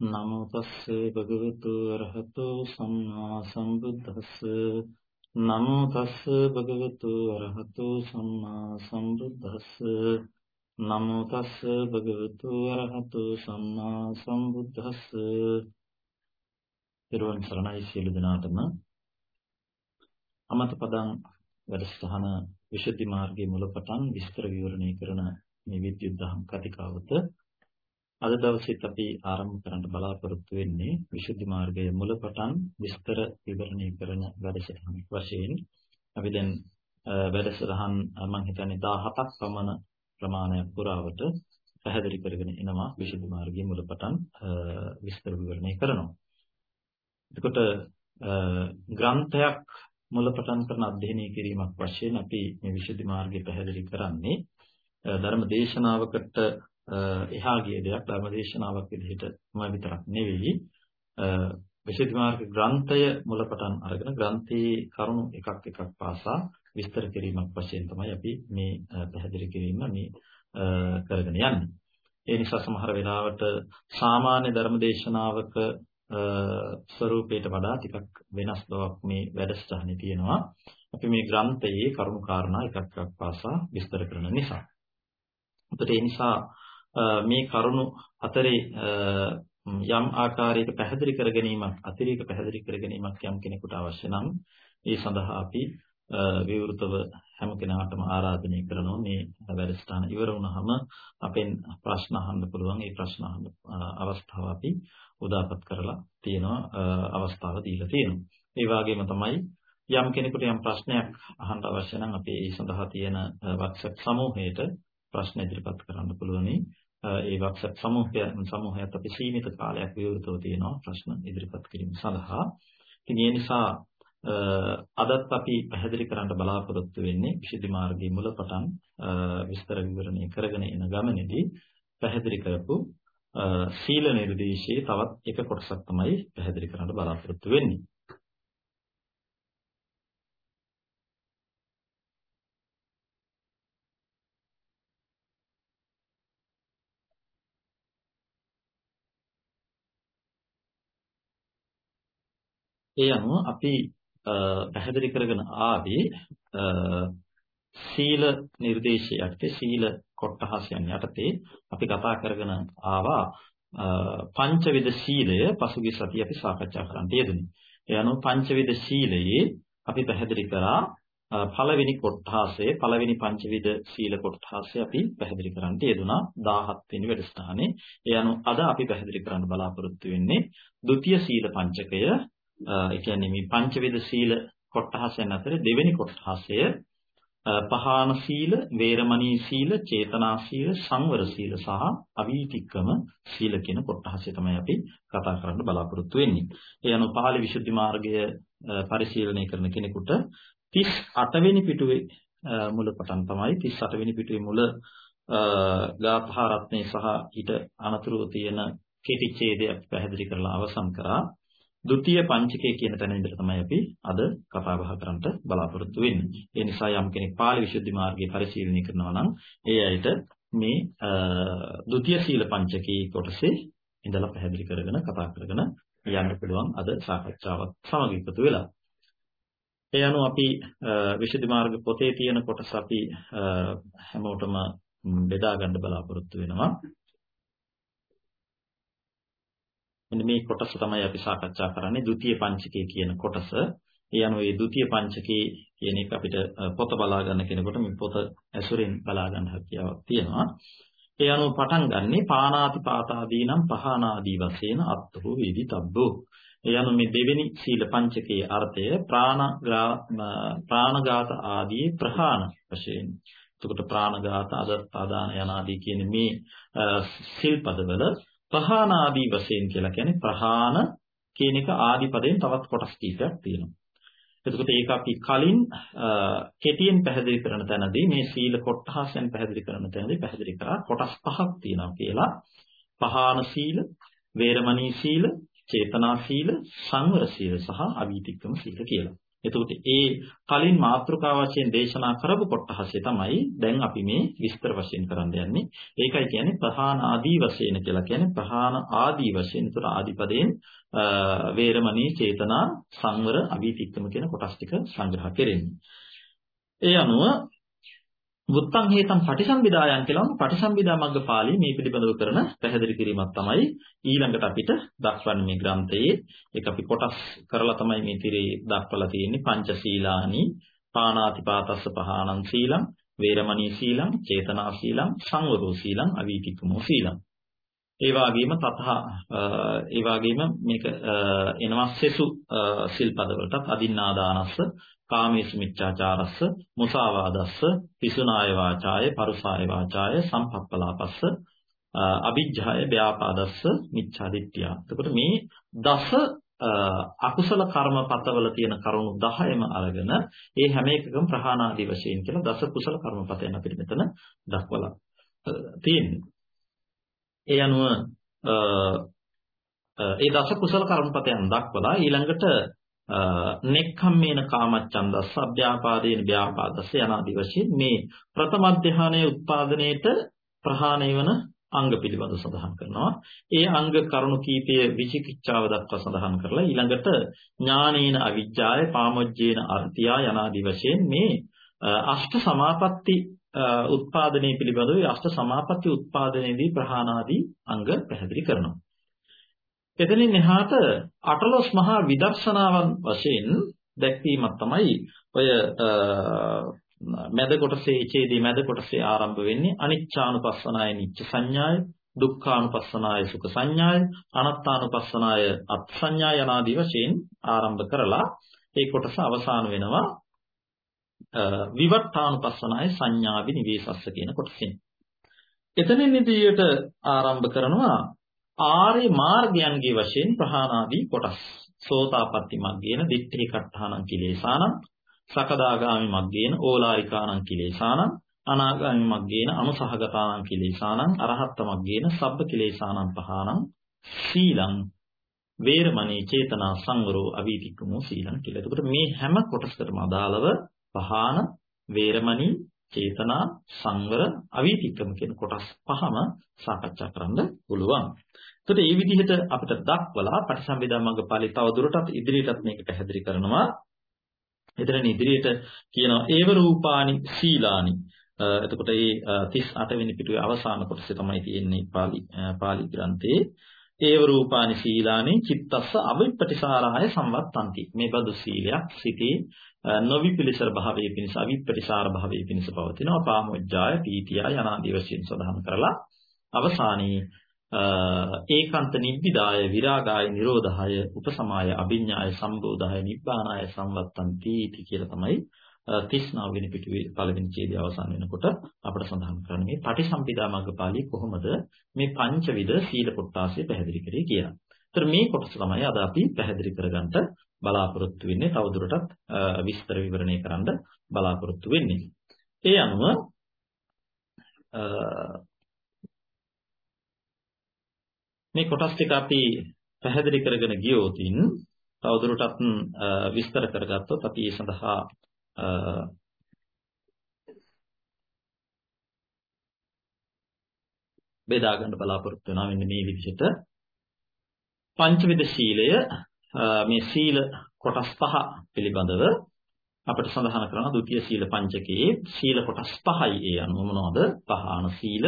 නමෝ තස්සේ භගවතු අරහතෝ සම්මා සම්බුද්දස්ස. නමෝ තස්සේ භගවතු අරහතෝ සම්මා සම්බුද්දස්ස. නමෝ තස්සේ භගවතු අරහතෝ සම්මා සම්බුද්දස්ස. ඊළඟ සරණයි සියලු දෙනාටම. අමත පදං වැඩසටහන විශුද්ධි මාර්ගයේ මුලපටන් විස්තර විවරණය කරන මේ විද්‍යුත් දහම් කතිකාවත අද දවසේත් අපි ආරම්භ කරන්න බලාපොරොත්තු වෙන්නේ විසුද්ධි මාර්ගයේ මුලපටන් විස්තර විවරණය කරන වැඩසටහන වශයෙන් අපි දැන් වැඩසටහන් මම හිතන්නේ 17ක් පමණ ප්‍රමාණයක් පුරාවට පැහැදිලි කරගෙන එනවා විසුද්ධි මාර්ගයේ මුලපටන් විස්තර විවරණය කරනවා. එතකොට ග්‍රන්ථයක් මුලපටන් කරන අධ්‍යයනය කිරීමක් වශයෙන් අපි මේ විසුද්ධි මාර්ගය පැහැදිලි කරන්නේ ධර්ම දේශනාවකට එහා ගිය දෙයක් ධර්මදේශනාවක් විදිහටම විතරක් නෙවෙයි විශේෂ මාර්ග ග්‍රන්ථය මුලපටන් අරගෙන ග්‍රන්ථයේ කරුණු එකක් එකක් පාසා විස්තර කිරීමක් වශයෙන් තමයි අපි මේ පැහැදිලි කිරීම මේ කරගෙන යන්නේ. ඒ නිසා සමහර වෙලාවට සාමාන්‍ය ධර්මදේශනාවක ස්වරූපයට වඩා ටිකක් වෙනස් බවක් මේ වැඩසටහනේ තියෙනවා. අපි මේ ග්‍රන්ථයේ කරුණු කාරණා එකක් එකක් පාසා විස්තර කරන නිසා. අපිට ඒ නිසා මේ කරුණු අතරේ යම් ආකාරයක පැහැදිලි කර ගැනීමක් අතිරේක පැහැදිලි කර ගැනීමක් යම් කෙනෙකුට අවශ්‍ය නම් ඒ සඳහා අපි විවෘතව හැම කෙනාටම ආරාධනය කරනවා. මේ වැඩසටහන ඉවර වුණාම අපෙන් ප්‍රශ්න අහන්න පුළුවන්. ඒ ප්‍රශ්න අහන්න අවස්ථාව අපි උදාපත් කරලා තියෙනවා. අවස්ථාව දීලා තියෙනවා. ඒ වගේම තමයි යම් කෙනෙකුට යම් ප්‍රශ්නයක් අහන්න අවශ්‍ය නම් අපි ඒ සඳහා තියෙන WhatsApp සමූහයට ප්‍රශ්න ඉදිරිපත් කරන්න පුළුවනි ඒ WhatsApp සමූහය සමූහයත් අපි සීමිත කාලයක් විවෘතව තියෙනවා ප්‍රශ්න ඉදිරිපත් කිරීම සඳහා. ඉතින් ඒ නිසා අදත් අපි පැහැදිලි කරන්න බලාපොරොත්තු වෙන්නේ විශේෂ මාර්ගයේ මුලපටන් විස්තර විවරණය කරගෙන එන ගමනේදී පැහැදිලි කරපු සීල නිර්දේශයේ තවත් එක කොටසක් තමයි පැහැදිලි කරන්න බලාපොරොත්තු වෙන්නේ. ඒ අනුව අපි පැහැදිලි කරගෙන ආවේ සීල නිර්දේශයට සීල කොටහසයන් යටතේ අපි කතා කරගෙන ආවා පංචවිද සීලය පසුගිය සතියේ අපි සාකච්ඡා කරන්න යෙදුනේ. ඒ අනුව පංචවිද සීලයේ අපි පැහැදිලි කරා පළවෙනි කොටහසේ පළවෙනි පංචවිද සීල කොටහසේ අපි පැහැදිලි කරන්න යෙදුනා 17 වෙනි වැඩසටහනේ. ඒ අනුව අද අපි පැහැදිලි කරන්න බලාපොරොත්තු වෙන්නේ ဒုတိ ය සීල පංචකය ඒ කියන්නේ මේ පංචවේද සීල කොටහසෙන් අතර දෙවෙනි කොටහසය පහාන සීල, වේරමණී සීල, චේතනා සීල, සංවර සීල සහ අවීතික්කම සීල කියන කොටහසේ තමයි අපි කතා කරන්න බලාපොරොත්තු වෙන්නේ. ඒ අනුව පහළ විසුද්ධි මාර්ගය පරිශීලනය කරන කෙනෙකුට 38 වෙනි පිටුවේ මුල පටන් තමයි 38 වෙනි පිටුවේ මුල ගාථා රත්නේ සහ ඊට අනතුරුව තියෙන කෙටි ඡේදයක් පැහැදිලි කරලා අවසන් කරා. ද්විතීය පංචකය කියන තැන ඉඳලා තමයි අපි අද කතා බහ කරන්නට බලාපොරොත්තු වෙන්නේ. ඒ නිසා යම් කෙනෙක් පාළි විසුද්ධි මාර්ගය පරිශීලනය කරනවා නම් ඒ අයට මේ ද්විතීය සීල පංචකයේ කොටසේ ඉඳලා පැහැදිලි කරගෙන කතා කරගෙන යන්න පුළුවන් අද සාකච්ඡාවත් සමග එකතු වෙලා. ඒ අනුව අපි විසුද්ධි මාර්ග පොතේ තියෙන කොටස අපි හැමෝටම බෙදා ගන්න බලාපොරොත්තු වෙනවා. මෙන්න මේ කොටස තමයි අපි සාකච්ඡා කරන්නේ ဒ උතිය පංචකය කියන කොටස. ඒ අනුව මේ ဒ උතිය පංචකයේ කියන එක අපිට පොත බලා ගන්න කෙනෙකුට මේ පොත ඇසුරෙන් බලා ගන්න හැකියාවක් තියෙනවා. ඒ අනුව පටන් ගන්නේ පානාති පාතාදී නම් පහනාදී වශයෙන් අත්තු වේදි තබ්බෝ. ඒ අනුව මේ දෙවෙනි සීල පංචකයේ අර්ථය ප්‍රාණඝාත ආදී ප්‍රහාණ වශයෙන්. එතකොට ප්‍රාණඝාත අදත්තාදාන යනාදී කියන මේ සිල්පදවල ප්‍රහාණ ආදී වශයෙන් කියලා කියන්නේ ප්‍රහාණ කියන එක ආදි පදයෙන් තවත් කොටස් කීපයක් තියෙනවා. එතකොට ඒක අපි කලින් කෙටියෙන් පැහැදිලි කරන තැනදී මේ සීල කොටහසෙන් පැහැදිලි කරන තැනදී පැහැදිලි කරා කොටස් පහක් තියෙනවා කියලා. පහාන සීල, වේරමණී සීල, චේතනා සීල, සංවර සීල සහ අවීතික්කම සීල කියලා. එතකොට ඒ කලින් මාතෘකා වශයෙන් දේශනා කරපු කොටහසේ තමයි දැන් අපි මේ විස්තර වශයෙන් කරන්න යන්නේ. ඒකයි කියන්නේ ප්‍රහාණ ආදී වශයෙන් කියලා කියන්නේ ප්‍රහාණ ආදී වශයෙන්. ඒතර ආදිපදයෙන් වේරමණී චේතනා සංවර අවිතික්කම කියන කොටස් ටික සංග්‍රහ කෙරෙන්නේ. ඒ අනුව වුත්තං හේතං පටිසම්භිදායන් කියලා පටිසම්භිදා මග්ගපාළී මේ පිළිබඳව කරන පැහැදිලි කිරීමක් තමයි ඊළඟට අපිට දක්වන්නේ මේ ග්‍රන්ථයේ. ඒක අපි කොටස් කරලා තමයි මේ තිරේ දක්වලා තියෙන්නේ. පංචශීලානි පාණාතිපාතස්ස පහානං සීලං වේරමණී සීලං චේතනා සීලං සංවරෝ සීලං අවීතිකමෝ සීලං. ඒ වගේම තතහ ඒ වගේම මේක එනවා සෙසු සිල්පද වලටත් අදින්නාදානස්ස කාමේසු මිච්ඡාචාරස්ස මුසාවාදස්ස පිසුනාය වාචාය පරුසාය වාචාය සම්පප්පලාපස්ස අවිජ්ජාය ව්‍යාපාදස්ස මිච්ඡාදිට්ඨිය. එතකොට මේ දස අකුසල කර්මපතවල තියෙන කරුණු 10ම අරගෙන ඒ හැම එකකම ප්‍රහාණාදී වශයෙන් කියලා දස කුසල කර්මපතයන් අපිට මෙතන දක්වලා තියෙනවා. ඒ අනුව ඒ දස කුසල කර්මපතයන් දක්වලා ඊළඟට නෙක්ඛම්මේන කාමච්ඡන්දස්ස අභ්‍යාපාදේන ව්‍යාපාදස්ස යනාදී වශයෙන් මේ ප්‍රථම ධානයේ උත්පාදනයේට ප්‍රහාණය වන අංග පිළිබඳ සඳහන් කරනවා. ඒ අංග කරුණු කීපය විචිකිච්ඡාව දක්වා සඳහන් කරලා ඊළඟට ඥානේන අවිජ්ජාය පාමොජ්ජේන අර්ථියා යනාදී වශයෙන් මේ අෂ්ට සමාපatti උත්පාදනයේ පිළිබඳව අෂ්ට සමාපatti උත්පාදනයේදී ප්‍රහාණාදී අංග පැහැදිලි කරනවා. එතනින් එහාට අටලොස් මහා විදර්ශනාවන් වශයෙන් දැක්වීමක් තමයි ඔය මැද කොටසේ ඡේදී මැද කොටසේ ආරම්භ වෙන්නේ අනිච්චානුපස්සනාය නිච්ච සංඥාය දුක්ඛානුපස්සනාය සුඛ සංඥාය අනාත්තානුපස්සනාය අත් සංඥාය යනාදී වශයෙන් ආරම්භ කරලා ඒ කොටස අවසන් වෙනවා විවට්ඨානුපස්සනාය සංඥා විනිවේසස්ස කියන කොටසින්. එතනින් ඉදිරියට ආරම්භ කරනවා ආර්ය මාර්ගයන්ගේ වශයෙන් ප්‍රහාණාදී කොටස්. සෝතාපට්ටි මග්ගේන දිට්ඨි කට්ඨානං කිලේසානං සකදාගාමි මග්ගේන ඕලාරිකානං කිලේසානං අනාගාමි මග්ගේන අනුසහගතානං කිලේසානං අරහත් මග්ගේන සබ්බ කිලේසානං පහානං සීලං වේරමණී චේතනා සංවරෝ අවීතික්කමෝ සීලං කියලා. එතකොට මේ හැම කොටසකටම අදාළව පහාන වේරමණී චේතනා සංවර අවීතික්කම කියන කොටස් පහම සාකච්ඡා කරන්න පුළුවන්. එතකොට මේ විදිහට අපිට දක්වලා පටිසම්භිදා මග්ගපාළි තව දුරටත් ඉදිරියටත් මේක පැහැදිලි කරනවා. එතන ඉදිරියට කියනවා ඒව රූපානි සීලානි. එතකොට මේ 38 වෙනි පිටුවේ අවසාන කොටසේ තමයි තියෙන්නේ පාලි පාලි ග්‍රන්ථයේ. ඒව රූපානි සීලානි චිත්තස්ස අවිප්පටිසාරාය සම්වත්තಂತಿ. මේ බඳු සීලයක් සිටී නොවිපිලිසර භාවයේ පිණිස අවිප්පටිසාර භාවයේ පිණිස පවතිනවා. පාමොජ්ජාය පීතිය යනාදී වශයෙන් සඳහන් කරලා අවසානයේ ඒකාන්ත නිබ්බිදාය විරාගාය නිරෝධාය උපසමාය අභිඥාය සම්බෝධාය නිබ්බානාය සම්වත්තන්ති इति කියලා තමයි 39 වෙනි පිටුවේ පළවෙනි ඡේදය අවසන් වෙනකොට අපිට සඳහන් කරන්නේ මේ පටිසම්භිදා මග්ගපාළී කොහොමද මේ පංචවිධ සීල කොටාසේ පැහැදිලි කරේ කියලා. ඒතර මේ කොටස තමයි අද අපි පැහැදිලි කරගන්න බලාපොරොත්තු වෙන්නේ තවදුරටත් විස්තර විවරණය කරන්න බලාපොරොත්තු වෙන්නේ. ඒ අනුව මේ කොටස් ටික අපි පැහැදිලි කරගෙන ගියොතින් තවදුරටත් විස්තර කරගත්තොත් අපි ඒ සඳහා බෙදා ගන්න බලාපොරොත්තු වෙනවා මෙන්න මේ විදිහට පංචවිධ සීලය මේ සීල කොටස් පහ පිළිබඳව අපිට සඳහන් කරනවා ဒုတိ ය සීල පංචකයේ සීල කොටස් පහයි ඒ අනුව මොනවද? පහාන සීල,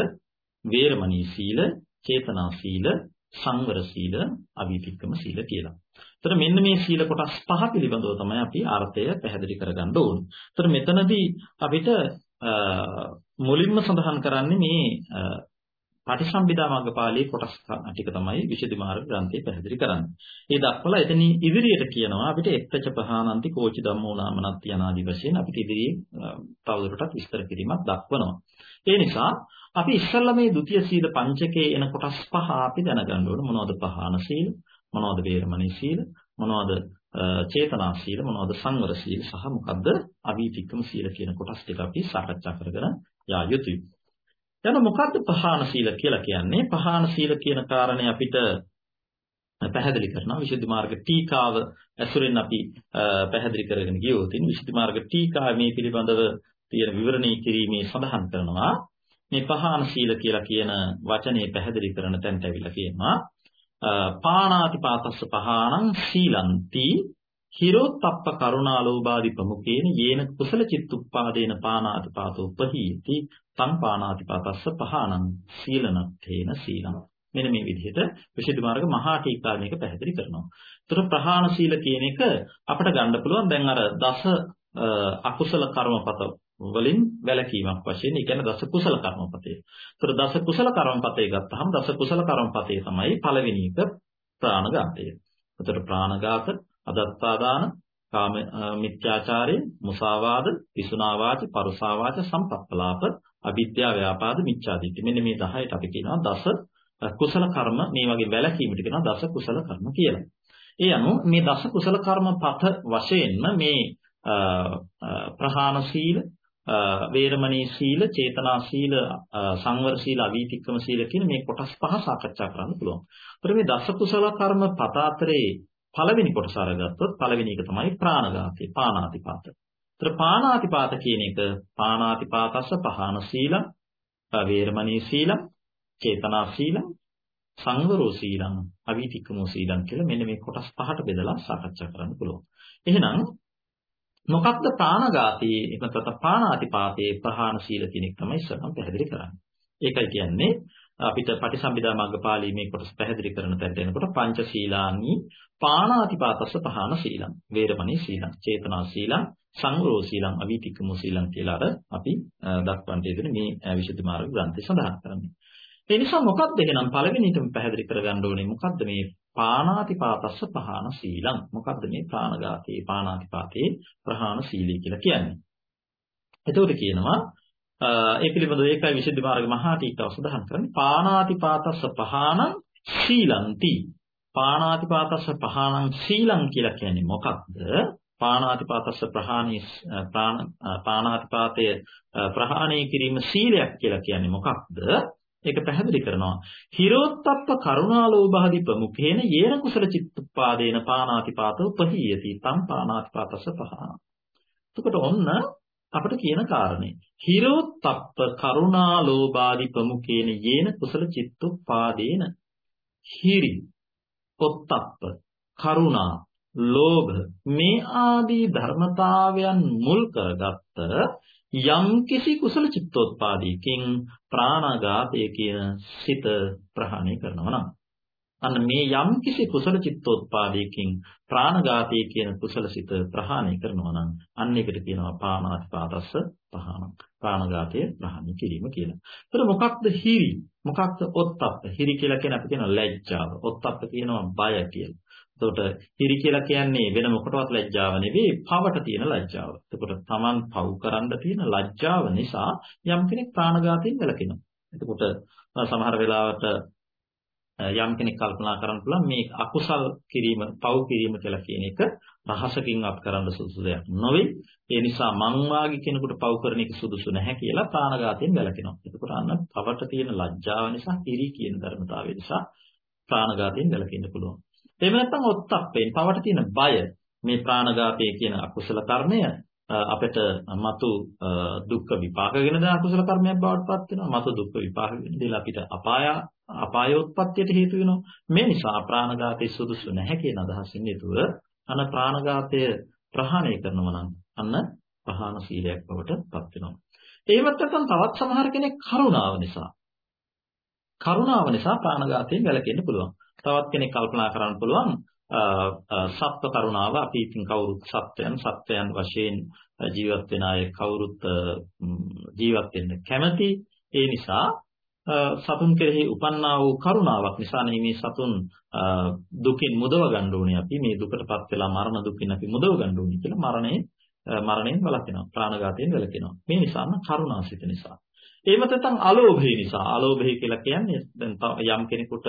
වේරමණී සීල, චේතනා සීල, සංවර සීල, අවිතික්කම සීල කියලා. එතකොට මෙන්න මේ සීල කොටස් පහ පිළිබඳව තමයි අපි අර්ථය පැහැදිලි කරගන්න ඕනේ. එතකොට මෙතනදී අපිට මුලින්ම සඳහන් කරන්නේ මේ පටිසම්භිදා මග්ගපාළී කොටස් ටික තමයි විශේෂ මාර්ග ග්‍රන්ථයේ පැහැදිලි කරන්නේ. ඒ දක්වලා එතන ඉදිරියට කියනවා අපිට එක්තච පහානන්ති කෝචි ධම්මෝ නාමනත්ති යනාදි වශයෙන් අපිට ඉදිරියේ තවදුරටත් විස්තර කිරීමක් දක්වනවා. ඒ නිසා අපි ඉස්සල්ලා මේ ဒုတိ ය සීල පංචකයේ එන කොටස් පහ අපි දැනගන්න ඕන මොනවද පහාන සීල මොනවද වේරමණී සීල මොනවද චේතනා සීල මොනවද සංවර සීල සහ මොකද්ද අවීතික්කම සීල කියන කොටස් ටික අපි සාකච්ඡා කරගෙන යා යුතුයි. එතන මොකද්ද පහාන සීල කියලා කියන්නේ? පහාන සීල කියන කාරණේ අපිට පැහැදිලි කරනවා. විසුද්ධි මාර්ග ටීකාව ඇසුරෙන් අපි පැහැදිලි කරගෙන ගියොත් විසුද්ධි මාර්ග ටීකාව මේ පිළිබඳව තියෙන විවරණී කිරීමේ සඳහන් කරනවා. මේ පහාන සීල කියලා කියන වචනේ පැහැදිලි කරන තැනට ඇවිල්ලා කියනවා පාණාතිපාතස්ස පහානං සීලಂತಿ හිරෝත්ප්ප කරුණාලෝභාදි ප්‍රමුඛේන යේන කුසල චිත්තුප්පාදේන පාණාතිපාතෝ උපහීති. තං පාණාතිපාතස්ස පහානං සීලනත්තේන සීලං මෙන්න මේ විදිහට විශේෂ මාර්ග මහා ටීකා මේක පැහැදිලි කරනවා. ඒතර ප්‍රහාණ සීල කියන එක අපිට ගන්න පුළුවන් දැන් අර දස අකුසල කර්මපත වලින් වැළකීමක් වශයෙන් ඒ කියන්නේ දස කුසල කර්මපතේ. ඒතර දස කුසල කර්මපතේ ගත්තාම දස කුසල කර්මපතේ තමයි පළවෙනි එක ප්‍රාණඝාතය. ඒතර ප්‍රාණඝාත, අදත්තාදාන, කාම මිත්‍යාචාරය, මුසාවාද, පිසුනාවාච, පරුසාවාච, සම්පප්පලාප, අවිද්‍යාව ව්‍යාපාද, මිච්ඡාදිට්ඨි. මෙන්න මේ 10ට අපි කියනවා දස කුසල කර්ම මේ වගේ වැළකීමට කියනවා දස කුසල කර්ම කියලා. ඒ අනුව මේ දස කුසල කර්ම පත වශයෙන්ම මේ ප්‍රහාණ සීල, වේරමණී සීල, චේතනා සීල, සංවර සීල, අවීතික්‍රම සීල කියන මේ කොටස් පහ සාකච්ඡා කරන්න පුළුවන්. ඒතර මේ දස කුසල කර්ම පත අතරේ පළවෙනි කොටස අරගත්තොත් පළවෙනි එක තමයි ප්‍රාණඝාතය, පාණාතිපාත. ඒතර පාණාතිපාත කියන එක පාණාතිපාතස්ස පහාන සීල, වේරමණී සීල, චේතනා සීලං සංවරෝ සීලං අවීතික්කමෝ සීලං කියලා මෙන්න මේ කොටස් පහට බෙදලා සාකච්ඡා කරන්න පුළුවන්. එහෙනම් මොකක්ද ප්‍රාණඝාතී එහෙම නැත්නම් පාණාතිපාතේ ප්‍රහාණ සීල කියන එක තමයි ඉස්සරහම පැහැදිලි කරන්නේ. ඒකයි කියන්නේ අපිට පටිසම්භිදා මග්ගපාළී මේ කොටස පැහැදිලි කරන තැනට එනකොට පංච සීලානි පාණාතිපාතස්ස පහාන සීලං වේරමණී සීලං චේතනා සීලං සංවරෝ සීලං අවීතික්කමෝ සීලං කියලා අර අපි දක්වන්න යෙදෙන මේ විශේෂ මාර්ග ග්‍රන්ථය සඳහන් කරන්නේ. ඒ නිසා මොකක්ද එහෙනම් පළවෙනිටම පැහැදිලි කරගන්න ඕනේ? මොකක්ද මේ පාණාතිපාතස්ස පහාන සීලං? මොකක්ද මේ ප්‍රාණඝාතේ පාණාතිපාතේ ප්‍රහාණ සීලී කියලා කියන්නේ? එතකොට කියනවා ඒ පිළිබඳව ඒකයි විශේෂ මාර්ග මහා ටීකාව සඳහන් කරන්නේ. පාණාතිපාතස්ස පහාන සීලಂತಿ පාණාතිපාතස්ස පහානං සීලං කියලා කියන්නේ මොකක්ද? පාණාතිපාතස්ස ප්‍රහාණී පාණාතිපාතය ප්‍රහාණය කිරීම සීලයක් කියලා කියන්නේ මොකක්ද? ඒක පැහැදිලි කරනවා. හිරෝත්තප්ප කරුණාලෝභාදි ප්‍රමුඛේන යේන කුසල චිත්තුප්පාදේන පානාතිපාතෝ පහීයති. තම් පානාතිපාතස පහා. එතකොට ඔන්න අපිට කියන කාරණේ. හිරෝත්තප්ප කරුණාලෝභාදි ප්‍රමුඛේන යේන කුසල චිත්තුප්පාදේන හිරි ඔත්තප්ප කරුණා ලෝභ මේ ආදී ධර්මතාවයන් මුල් කරගත්ත යම් කිසි කුසල චිත්තෝත්පාදයකින් ප්‍රාණඝාතය කියන සිත ප්‍රහාණය කරනවා නම්. අන්න මේ යම් කිසි කුසල චිත්තෝත්පාදයකින් ප්‍රාණඝාතය කියන කුසල සිත ප්‍රහාණය කරනවා නම් අන්න ඒකට කියනවා පාණාතිපාතස්ස පහන ප්‍රාණඝාතය ප්‍රහාණය කිරීම කියලා. ඒතර මොකක්ද හිරි? මොකක්ද ඔත්තප්ප? හිරි කියලා කියන අපි කියන ලැජ්ජාව. ඔත්තප්ප කියනවා බය කියලා. එතකොට හිරි කියලා කියන්නේ වෙන මොකටවත් ලැජ්ජාව නෙවෙයි පවට තියෙන ලැජ්ජාව. එතකොට Taman පව් කරන්න තියෙන ලැජ්ජාව නිසා යම් කෙනෙක් ප්‍රාණඝාතයෙන් වැළකෙනවා. එතකොට සමහර වෙලාවට යම් කෙනෙක් කල්පනා කරන්න පුළුවන් මේ අකුසල් කිරීම, පව් කිරීම කියලා කියන එක රහසකින් අප කරන්න සුදුසු දෙයක් නොවේ. ඒ නිසා මං වාගේ කෙනෙකුට පව් කරන එක සුදුසු නැහැ කියලා ප්‍රාණඝාතයෙන් වැළකෙනවා. එතකොට අන්න පවට තියෙන ලැජ්ජාව නිසා හිරි කියන ධර්මතාවය නිසා ප්‍රාණඝාතයෙන් වැළකෙන්න පුළුවන්. එහෙම නැත්නම් ඔත්තප්පෙන් පවට තියෙන බය මේ ප්‍රාණඝාතය කියන අකුසල කර්මය අපිට මතු දුක් විපාකගෙන දාන අකුසල කර්මයක් බවට පත් වෙනවා. මතු දුක් විපාක දෙලා අපිට අපාය අපායෝත්පත්තියට හේතු වෙනවා. මේ නිසා ප්‍රාණඝාතය සුදුසු නැහැ කියන අදහසින් යුතුව අන ප්‍රාණඝාතය ප්‍රහාණය කරනවා නම් අන්න පහාන සීලයක් බවට පත් වෙනවා. එහෙමත් නැත්නම් තවත් සමහර කෙනෙක් කරුණාව නිසා කරුණාව නිසා ප්‍රාණඝාතයෙන් වැළකෙන්න පුළුවන්. තවත් කෙනෙක් කල්පනා කරන්න පුළුවන් සත්ව කරුණාව අපි ඉතින් කවුරුත් සත්වයන් සත්වයන් වශයෙන් ජීවත් වෙන අය කවුරුත් ජීවත් වෙන්න කැමති ඒ නිසා සතුන් කෙරෙහි උපන්නා වූ කරුණාවක් නිසා මේ සතුන් දුකින් මුදව ගන්න ඕනේ අපි. මේ දුකටපත් වෙලා මරණ දුකින් අපි මුදව ගන්න ඕනේ කියලා මරණය මරණයෙන් වළකිනවා. ප්‍රාණඝාතයෙන් වැළකෙනවා. මේ නිසාම කරුණාසිත නිසා. එහෙම නැත්නම් අලෝභය නිසා අලෝභය කියලා කියන්නේ දැන් යම් කෙනෙකුට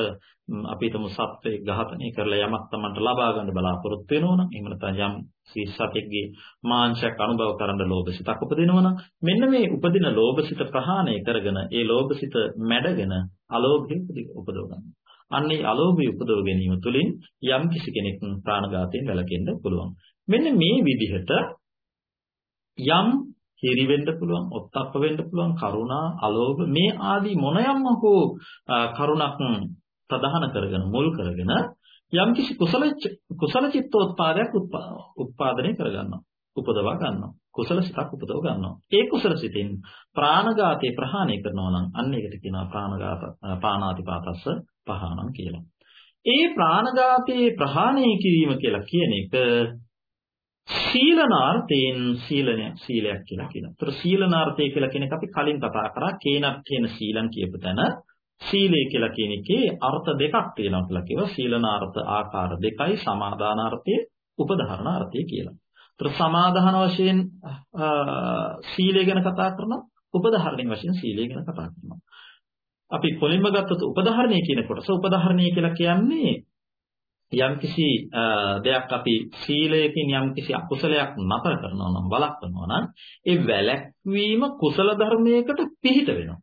අපි හිතමු සත්වයේ ඝාතනය කරලා යමක් Tamanට ලබා ගන්න බලාපොරොත්තු වෙනවනම් එහෙම නැත්නම් යම් සීසතෙක්ගේ මාංශයක් අනුභව කරන්න ලෝභසිතක් උපදිනවනම් මෙන්න මේ උපදින ලෝභසිත ප්‍රහාණය කරගෙන ඒ ලෝභසිත මැඩගෙන අලෝභය උපදව ගන්න. අන්නේ අලෝභය උපදව ගැනීම තුළින් යම් කිසි කෙනෙක් ප්‍රාණඝාතයෙන් වැළකෙන්න පුළුවන්. මෙන්න මේ විදිහට යම් හිරි වෙන්න පුළුවන්, ඔත්තප්ප වෙන්න පුළුවන්, කරුණා, අලෝභ මේ ආදී මොනයම්ම හෝ කරුණක් ප්‍රධාන කරගෙන මුල් කරගෙන යම් කිසි කුසල කුසල චිත්තෝත්පාදයක් උත්පාදනය කරගන්නවා. උපදවා ගන්නවා. කුසල සිතක් උපදව ගන්නවා. ඒ කුසල සිතින් ප්‍රාණඝාතේ ප්‍රහාණය කරනවා නම් අන්න ඒකට කියනවා ප්‍රාණඝාත පාණාතිපාතස්ස පහානම් කියලා. ඒ ප්‍රාණඝාතේ ප්‍රහාණය කිරීම කියලා කියන එක සීලනාර්ථයෙන් සීලනය සීලයක් කියලා කියනවා. ඒතර සීලනාර්ථය කියලා කියන එක අපි කලින් කතා කරා කේනක් කියන සීලං කියපු තැන සීලය කියලා කියන එකේ අර්ථ දෙකක් තියෙනවා කියලා කිව්වා. සීලනාර්ථ ආකාර දෙකයි සමාදානාර්ථය උපධාරණාර්ථය කියලා. ඒතර සමාදාන වශයෙන් සීලය ගැන කතා කරනවා. උපධාරණය වශයෙන් සීලය ගැන කතා කරනවා. අපි කොලින්ම ගත්තොත් උපධාරණය කියන කොටස උපධාරණය කියලා කියන්නේ යම්කිසි දෙයක් අපි සීලයකින් යම්කිසි අකුසලයක් නතර කරනවා නම් වළක්වනවා නම් ඒ වැළැක්වීම කුසල ධර්මයකට පිහිට වෙනවා.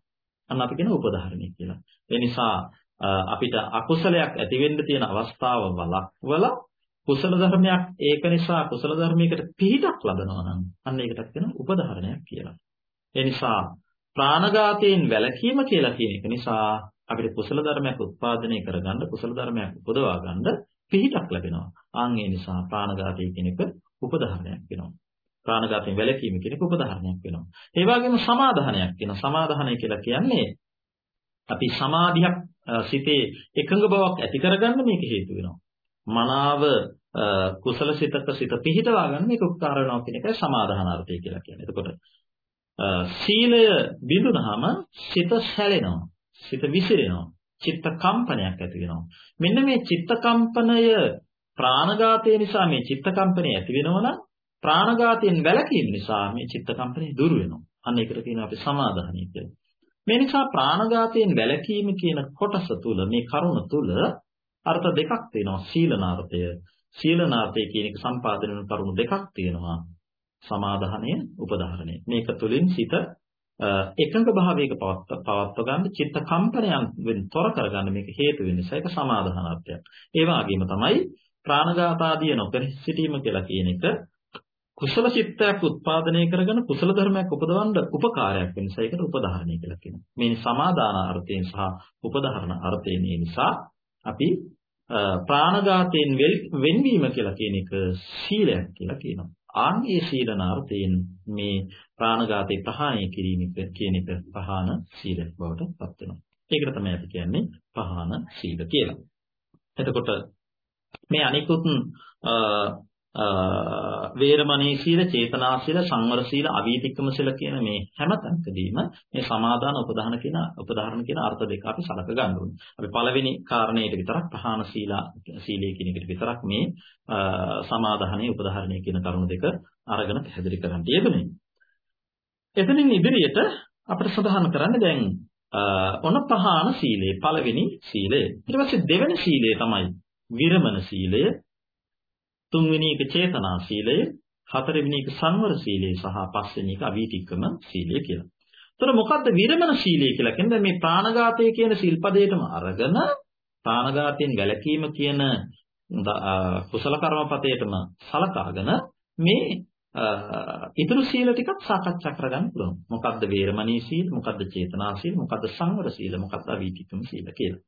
අන්න අපි කියන උපධාරණය කියලා. ඒ නිසා අපිට අකුසලයක් ඇති වෙන්න තියෙන අවස්ථාව වළක්වලා කුසල ධර්මයක් ඒක නිසා කුසල ධර්මයකට පිහිටක් ලබනවා නම් අන්න ඒකට කියන උපධාරණයක් කියලා. ඒ නිසා ප්‍රාණඝාතයෙන් වැළකීම කියලා කියන එක නිසා අපිට කුසල ධර්මයක් උත්පාදනය කරගන්න කුසල ධර්මයක් උපදවා ගන්න පිහිටක් ලැබෙනවා. ආන් ඒ නිසා ප්‍රාණඝාතය කියන එක උපධාරණයක් වෙනවා. ප්‍රාණඝාතයෙන් වැළකීම කියන එක උපධාරණයක් වෙනවා. ඒ වගේම සමාදානයක් වෙනවා. සමාදානය කියලා කියන්නේ අපි සමාධියක් සිතේ එකඟ බවක් ඇති කරගන්න මේක හේතු වෙනවා. මනාව කුසල සිතක සිත පිහිටවා ගන්න මේක උපකාර වෙනවා කියන එකයි සමාදානාර්ථය කියලා කියන්නේ. එතකොට සීලය බිඳුනහම සිත සැලෙනවා. සිත විසිරෙනවා. චිත්ත කම්පනයක් ඇති වෙනවා. මෙන්න මේ චිත්ත කම්පනය ප්‍රාණඝාතය නිසා මේ චිත්ත කම්පනය ඇති වෙනවනම් ප්‍රාණඝාතයෙන් වැළකීම නිසා මේ චිත්ත කම්පනය දුර වෙනවා. අන්න ඒකට කියනවා අපි සමාදානය කියලා. මේ නිසා ප්‍රාණඝාතයෙන් වැළකීම කියන කොටස තුල මේ කරුණ තුල අර්ථ දෙකක් තියෙනවා. සීලනාර්ථය. සීලනාර්ථය කියන එක සම්පාදනය වෙන කරුණු දෙකක් තියෙනවා. සමාදානය, උපදාහරණය. මේක තුලින් සිත එකඟ භාවයක පවත්ව ගන්න චිත්ත කම්පනයන් වෙන තොර කරගන්න මේක හේතු වෙන නිසා ඒක සමාදානාර්ථයක්. ඒ වගේම තමයි ප්‍රාණඝාත ආදී නොකර සිටීම කියලා කියන එක කුසල චිත්තයක් උත්පාදනය කරගෙන කුසල ධර්මයක් උපදවන්න උපකාරයක් වෙන නිසා ඒකට උපදාහරණය කියලා කියනවා. මේ සමාදාන අර්ථයෙන් සහ උපදාහරණ අර්ථයෙන් නිසා අපි ප්‍රාණඝාතයෙන් වෙන්වීම කියලා කියන එක සීලයක් කියලා කියනවා. ආන්ගේ සීලනාර්ථයෙන් මේ ප්‍රාණඝාතේ ප්‍රහාණය කිරීම කියන එක පහාන සීල බවට පත් වෙනවා. ඒකට තමයි අපි කියන්නේ පහාන සීල කියලා. එතකොට මේ අනිකුත් වේරමණී සීල, චේතනා සීල, සංවර සීල, අවීතික්කම සීල කියන මේ හැම තැනකදීම මේ සමාදාන උපදාන කියන උපදාහරණ කියන අර්ථ දෙක අපි සලක ගන්න ඕනේ. අපි පළවෙනි කාරණේට විතරක් ප්‍රහාණ සීලා සීලයේ කියන එකට විතරක් මේ සමාදාහනේ උපදාහරණය කියන කරුණු දෙක අරගෙන පැහැදිලි කරන්න යෙදුනේ. එතනින් ඉදිරියට අපිට සඳහන් කරන්න දැන් ඔන පහාන සීලය පළවෙනි සීලය. ඊට පස්සේ දෙවෙනි සීලය තමයි විරමණ සීලය. තුන්වෙනි එක චේතනා සීලය, හතරවෙනි එක සංවර සීලය සහ පස්වෙනි එක අවීතික්‍රම සීලය කියලා. එතකොට මොකද්ද විරමණ සීලය කියලා කියන්නේ මේ ප්‍රාණඝාතය කියන සිල්පදයටම අරගෙන ප්‍රාණඝාතයෙන් වැළකීම කියන කුසල කර්මපතේටම සලකාගෙන මේ ඊතුරු සීල ටිකක් සාකච්ඡා කරගන්න පුළුවන්. මොකද්ද වේරමණී සීල, මොකද්ද චේතනා සීල, මොකද්ද සංවර සීල, මොකද්ද අවීතික්‍රම සීල කියලා.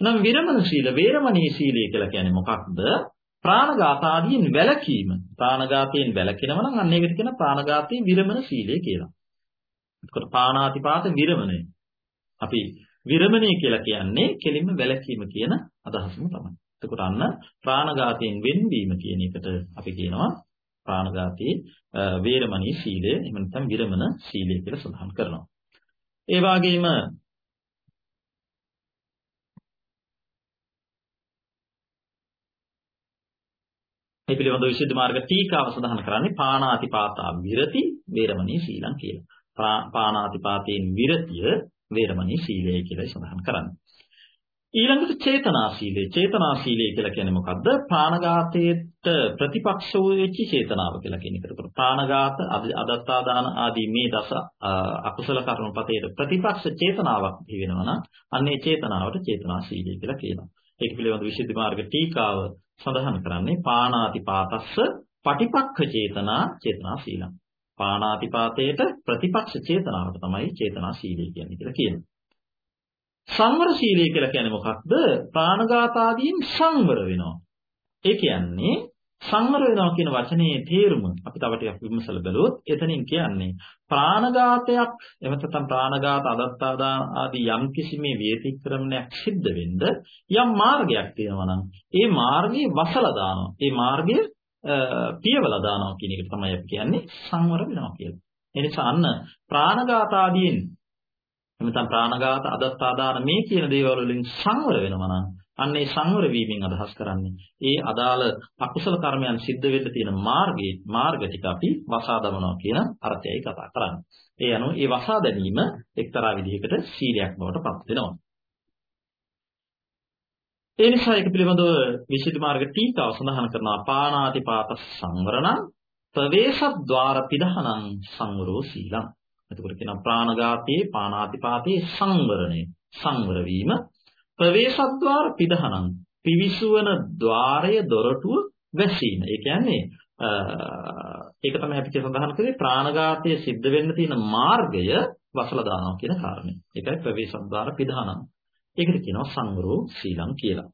නම් විරමණ සීල, වේරමණී සීලය කියලා කියන්නේ මොකක්ද? ප්‍රාණඝාත ආදීන් වැළකීම. ප්‍රාණඝාතයෙන් වැළකෙනවා නම් අන්න ඒකට කියන ප්‍රාණඝාතයෙන් විරමණ සීලය කියලා. එතකොට පාණාතිපාත විරමණය. අපි විරමණය කියලා කියන්නේ කෙලින්ම වැළකීම කියන අදහසම තමයි. එතකොට අන්න ප්‍රාණඝාතයෙන් වෙන්වීම කියන එකට අපි කියනවා ප්‍රාණඝාතී වේරමණී සීලය එහෙම නැත්නම් විරමණ සීලය කියලා සඳහන් කරනවා. ඒ වගේම මේ පිළිබඳව විශේෂ මාර්ග ටීකාව සඳහන් කරන්නේ පාණාතිපාතා විරති වේරමණී සීලං කියලා. පාණාතිපාතයෙන් විරතිය වේරමණී සීලය කියලා සඳහන් කරන්නේ. ඊළඟට චේතනා සීලය. චේතනා සීලය කියලා කියන්නේ මොකද්ද? ප්‍රාණඝාතයට ප්‍රතිපක්ෂ වූ වෙච්ච චේතනාව කියලා කියන එකට. ප්‍රාණඝාත, අදත්තාදාන ආදී මේ දස අකුසල කර්මපතේට ප්‍රතිපක්ෂ චේතනාවක් වෙනවා නම් අන්නේ චේතනාවට චේතනා සීලය කියලා කියනවා. ඒක පිළිබඳ විශේෂ මාර්ග ටීකාව සඳහන් කරන්නේ පාණාති පාතස්ස පටිපක්ඛ චේතනා චේතනා සීලං. පාණාති පාතේට ප්‍රතිපක්ෂ චේතනාවට තමයි චේතනා සීලය කියන්නේ කියලා කියනවා. සංවර සීලය කියලා කියන්නේ මොකක්ද? ප්‍රාණඝාත ආදීන් සංවර වෙනවා. ඒ කියන්නේ සංවර වෙනවා කියන වචනේ තේරුම අපි තව ටිකක් විමසලා බලුවොත් එතනින් කියන්නේ ප්‍රාණඝාතයක් එහෙම නැත්නම් ප්‍රාණඝාත අදත්තාදා ආදී යම් කිසි මේ වේතික්‍රමණයක් සිද්ධ වෙන්න යම් මාර්ගයක් තියෙනවා නම් ඒ මාර්ගයේ වසලා දානවා. ඒ මාර්ගය පියවලා දානවා කියන එක තමයි අපි කියන්නේ සංවර වෙනවා කියලා. ඒ නිසා අන්න ප්‍රාණඝාත ආදීන් එමෙතන ප්‍රාණඝාත අදත්තාදාන මේ කියන දේවල් වලින් සංවර වෙනවා නම් අන්න ඒ සංවර වීමෙන් අදහස් කරන්නේ ඒ අදාළ අකුසල කර්මයන් සිද්ධ වෙන්න තියෙන මාර්ගයේ මාර්ග ටික අපි වසා දමනවා කියන අර්ථයයි කතා කරන්නේ. ඒ අනුව ඒ වසා දැමීම එක්තරා විදිහකට සීලයක් බවට පත් වෙනවා. ඒ නිසා ඒක පිළිබඳව විශේෂ මාර්ග ටීකාව සඳහන් කරනවා පාණාතිපාත සංවරණ ප්‍රවේශද්්වාර පිදහනං සංවරෝ සීලං එතකොට කියනවා ප්‍රාණඝාතයේ පාණාතිපාතයේ සංවරණය සංවර වීම ප්‍රවේශද්්වාර පිදහනං පිවිසුවන ద్వාරය දොරටුව වැසීම. ඒ කියන්නේ ඒක තමයි අපි සඳහන් කරේ ප්‍රාණඝාතයේ සිද්ධ වෙන්න තියෙන මාර්ගය වසලා දානවා කියන කාරණය. ඒකයි ප්‍රවේශද්්වාර පිදහනං. ඒකට කියනවා සංවරෝ සීලං කියලා.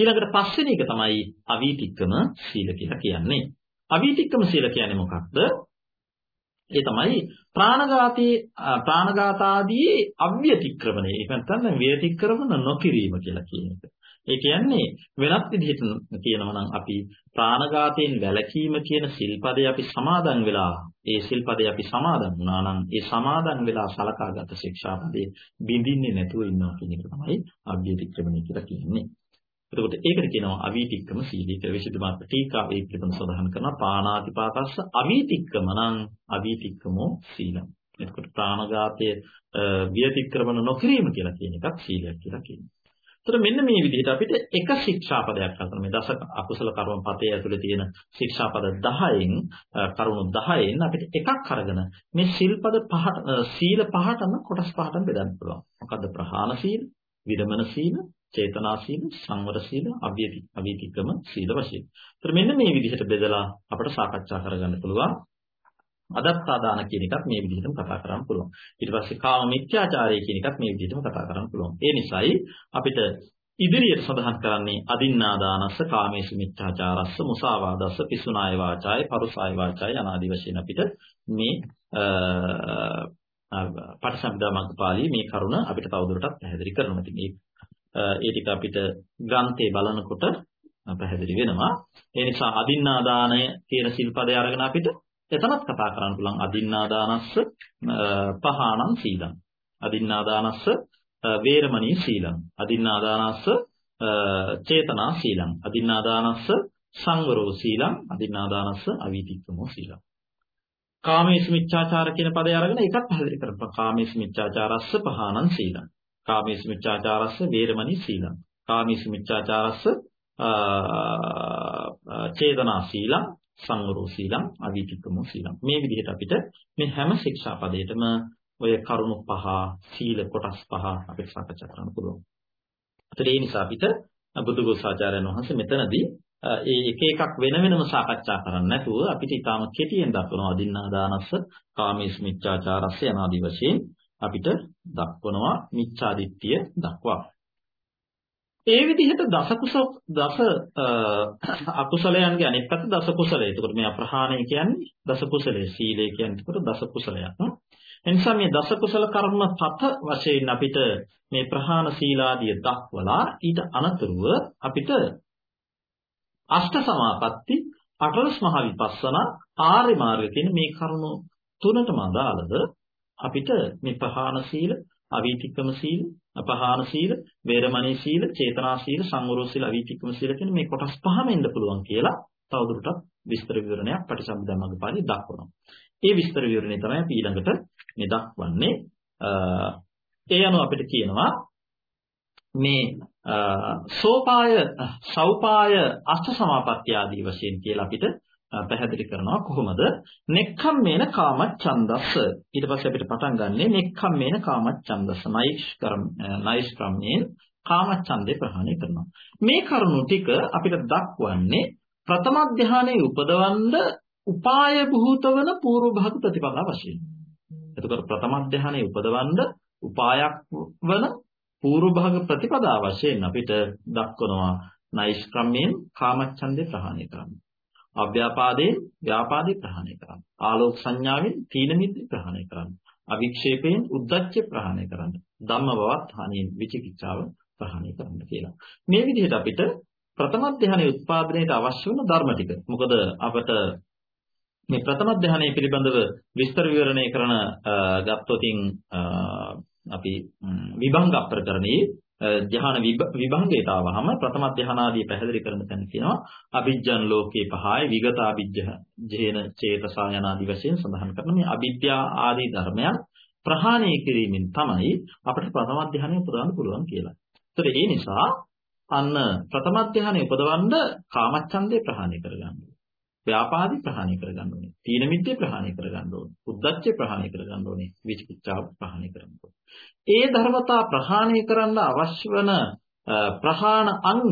ඊළඟට පස්වෙනි එක තමයි අවීතික්කම සීල කියලා කියන්නේ. අවීතික්කම සීල කියන්නේ මොකක්ද? ඒ තමයි ප්‍රාණඝාතයේ ප්‍රාණඝාතාදී අව්‍යතික්‍රමණය. ඒක නැත්නම් ව්‍යතික්‍රමන නොකිරීම කියලා කියන එක. ඒ කියන්නේ වෙනත් විදිහට කියනවා නම් අපි ප්‍රාණඝාතයෙන් වැළකීම කියන සිල්පදේ අපි සමාදන් වෙලා ඒ සිල්පදේ අපි සමාදන් වුණා නම් ඒ සමාදන් වෙලා සලකාගත් ශික්ෂාපදේ බිඳින්නේ නැතුව ඉන්නවා කියන එක තමයි අව්‍යතික්‍රමණය කියලා කියන්නේ. එතකොට ඒකට කියනවා අවීතික්කම සීලී කියලා විශේෂ මාර්ග ටීකාවේ ඒ පිළිබඳව සඳහන් කරනවා පාණාතිපාතස්ස අවීතික්කම නම් අවීතික්කමෝ සීලං. එතකොට ප්‍රාණඝාතයේ විතික්‍රමන නොකිරීම කියලා කියන එකක් සීලයක් කියලා කියනවා. ඒතර මෙන්න මේ විදිහට අපිට එක ශික්ෂාපදයක් අතර මේ දස අකුසල කර්ම පතේ ඇතුලේ තියෙන ශික්ෂාපද 10න් කරුණු 10න් අපිට එකක් අරගෙන මේ සිල්පද පහට සීල පහටම කොටස් පහටම බෙදන්න පුළුවන්. මොකද්ද ප්‍රහාණ සීල, විදමන සීල, චේතනා සීල, සංවර සීල, අව්‍යති අවීතිකම සීල වශයෙන්. ඒතර මෙන්න මේ විදිහට බෙදලා අපිට සාකච්ඡා කරගන්න පුළුවන්. අදත්තාදාන කියන එකත් මේ විදිහටම කතා කරන්න පුළුවන්. ඊට පස්සේ කාම මිත්‍යාචාරය කියන එකත් මේ විදිහටම කතා කරන්න පුළුවන්. ඒ නිසායි අපිට ඉදිරියට සඳහන් කරන්නේ අදින්නාදානස්ස කාමේසු මිත්‍යාචාරස්ස මුසාවාදස්ස පිසුනාය වාචාය පරුසාය වාචාය අනාදි වශයෙන් අපිට මේ පටිසම්භිදා මග්ගපාළී මේ කරුණ අපිට තවදුරටත් පැහැදිලි කරනවා. ඉතින් මේ ඒ ටික අපිට ග්‍රන්ථේ බලනකොට පැහැදිලි වෙනවා. ඒ නිසා අදින්නාදානය කියන සිල්පදේ අරගෙන අපිට එතනත් කතා කරන්න පුළුවන් අදින්නාදානස්ස පහාණං සීලං. අදින්නාදානස්ස වේරමණී සීලං. අදින්නාදානස්ස චේතනා සීලං. අදින්නාදානස්ස සංවරෝ සීලං. අදින්නාදානස්ස අවීතික්කමෝ සීලං. කාමේසු මිච්ඡාචාර කියන පදේ අරගෙන ඒකත් පැහැදිලි කරපුවා. කාමේසු මිච්ඡාචාරස්ස පහාණං සීලං. කාමීසු මිච්ඡාචාරස්ස වේරමණී සීලං. කාමීසු මිච්ඡාචාරස්ස චේතනා සීලං සංවරෝ සීලං අවිතිකමෝ සීලං. මේ විදිහට අපිට මේ හැම ශික්ෂා පදයකම ඔය කරුණු පහ සීල කොටස් පහ අපිට සාකච්ඡා කරන්න පුළුවන්. ඒ නිසා අපිට බුදුගෝසාචාර්යයන් වහන්සේ මෙතනදී ඒ එක එකක් වෙන වෙනම සාකච්ඡා කරන්නේ නැතුව අපිට ඊටාම කෙටියෙන් දක්වනවා අදින්නා දානස්ස කාමීස් මිච්ඡාචාරස්ස යනාදී වශයෙන් අපිට දක්වනවා මිච්ඡාදිට්ඨිය දක්වා. ඒ විදිහට දස කුසල දස අකුසලයන්ගේ අනිත් පැත්ත දස කුසලය. ඒකට මේ අප්‍රහාණය කියන්නේ දස කුසලයේ සීලය කියන්නේ ඒකට දස කුසලයක්. එනිසා මේ දස කුසල කර්ම පත වශයෙන් අපිට මේ ප්‍රහාණ සීලාදිය දක්වලා ඊට අනතුරුව අපිට අෂ්ට සමාපatti අටලස් මහ විපස්සනා ආර්ය මාර්ග කියන මේ කරුණු තුනටම අදාළව අපිට මේ පහාන සීල, අවීතික්කම සීල, අපහාන සීල, වේරමණී සීල, චේතනා සීල, සංවරෝ සීල, අවීතික්කම සීල කියන මේ කොටස් පහම එන්න පුළුවන් කියලා තවදුරටත් විස්තර විවරණයක් පටිසම්භිදා මග්ගපාළි දක්වනවා. ඒ විස්තර විවරණය තමයි අපි ඊළඟට නිදක්වන්නේ. ඒ අනුව අපිට කියනවා මේ සෝපාය සෞපාය අෂ්ඨ සමාපත්තිය ආදී වශයෙන් කියලා අපිට පැහැදිලි කරනවා කොහොමද? නෙක්ඛම්මේන කාමච්ඡන්දස්ස. ඊට පස්සේ අපිට පටන් ගන්නෙ නෙක්ඛම්මේන කාමච්ඡන්දස්ස. නයිෂ්කරම් නයිෂ්ක්‍රමයෙන් කාමච්ඡන්දේ ප්‍රහාණය කරනවා. මේ කරුණු ටික අපිට දක්වන්නේ ප්‍රථම ධානයේ උපදවන්න උපාය භූත වන పూర్ව භාග ප්‍රතිපදා වශයෙන්. එතකොට ප්‍රථම ධානයේ උපදවන්න උපායක් වන పూర్ව භාග ප්‍රතිපදා වශයෙන් අපිට දක්වනවා නයිෂ්ක්‍රමයෙන් කාමච්ඡන්දේ ප්‍රහාණය කරන්න. අව්‍යාපාදයෙන් ව්‍යාපාදේ ප්‍රහාණය කරන්න. ආලෝක සංඥාවෙන් තීන මිද්ද ප්‍රහාණය කරන්න. අවික්ෂේපයෙන් උද්දච්ච ප්‍රහාණය කරන්න. ධම්මවවත් හානියෙන් විචිකිච්ඡාව ප්‍රහාණය කරන්න කියලා. මේ විදිහට අපිට ප්‍රථම ධානයේ උත්පාදනයට අවශ්‍ය වන ධර්ම ටික. මොකද අපට මේ ප්‍රථම ධානයේ පිළිබඳව විස්තර විවරණය කරන ගත්තොතින් අපි විභංග ප්‍රකරණයේ ධ්‍යාන විභංගයට ආවහම ප්‍රථම ධ්‍යානාදී පැහැදිලි කරන තැන කියනවා අභිජ්ජන් ලෝකේ පහයි විගත අභිජ්ජ ජේන චේතසා යනාදී වශයෙන් සඳහන් කරන මේ අවිද්‍යා ආදී ධර්මයන් ප්‍රහාණය කිරීමෙන් තමයි අපිට ප්‍රථම ධ්‍යානය උපදවන්න පුළුවන් කියලා. ඒතර ඒ නිසා අන්න ප්‍රථම ධ්‍යානය උපදවන්න කාමච්ඡන්දේ ප්‍රහාණය කරගන්න ව්‍යාපාදි ප්‍රහාණය කරගන්න ඕනේ. තීන මිද්දේ ප්‍රහාණය කරගන්න ඕනේ. උද්දච්චේ ප්‍රහාණය කරගන්න ඕනේ. විචිකිච්ඡාව ප්‍රහාණය කරගන්න ඕනේ. ඒ ධර්මතා ප්‍රහාණය කරන්න අවශ්‍ය වන ප්‍රහාණ අංග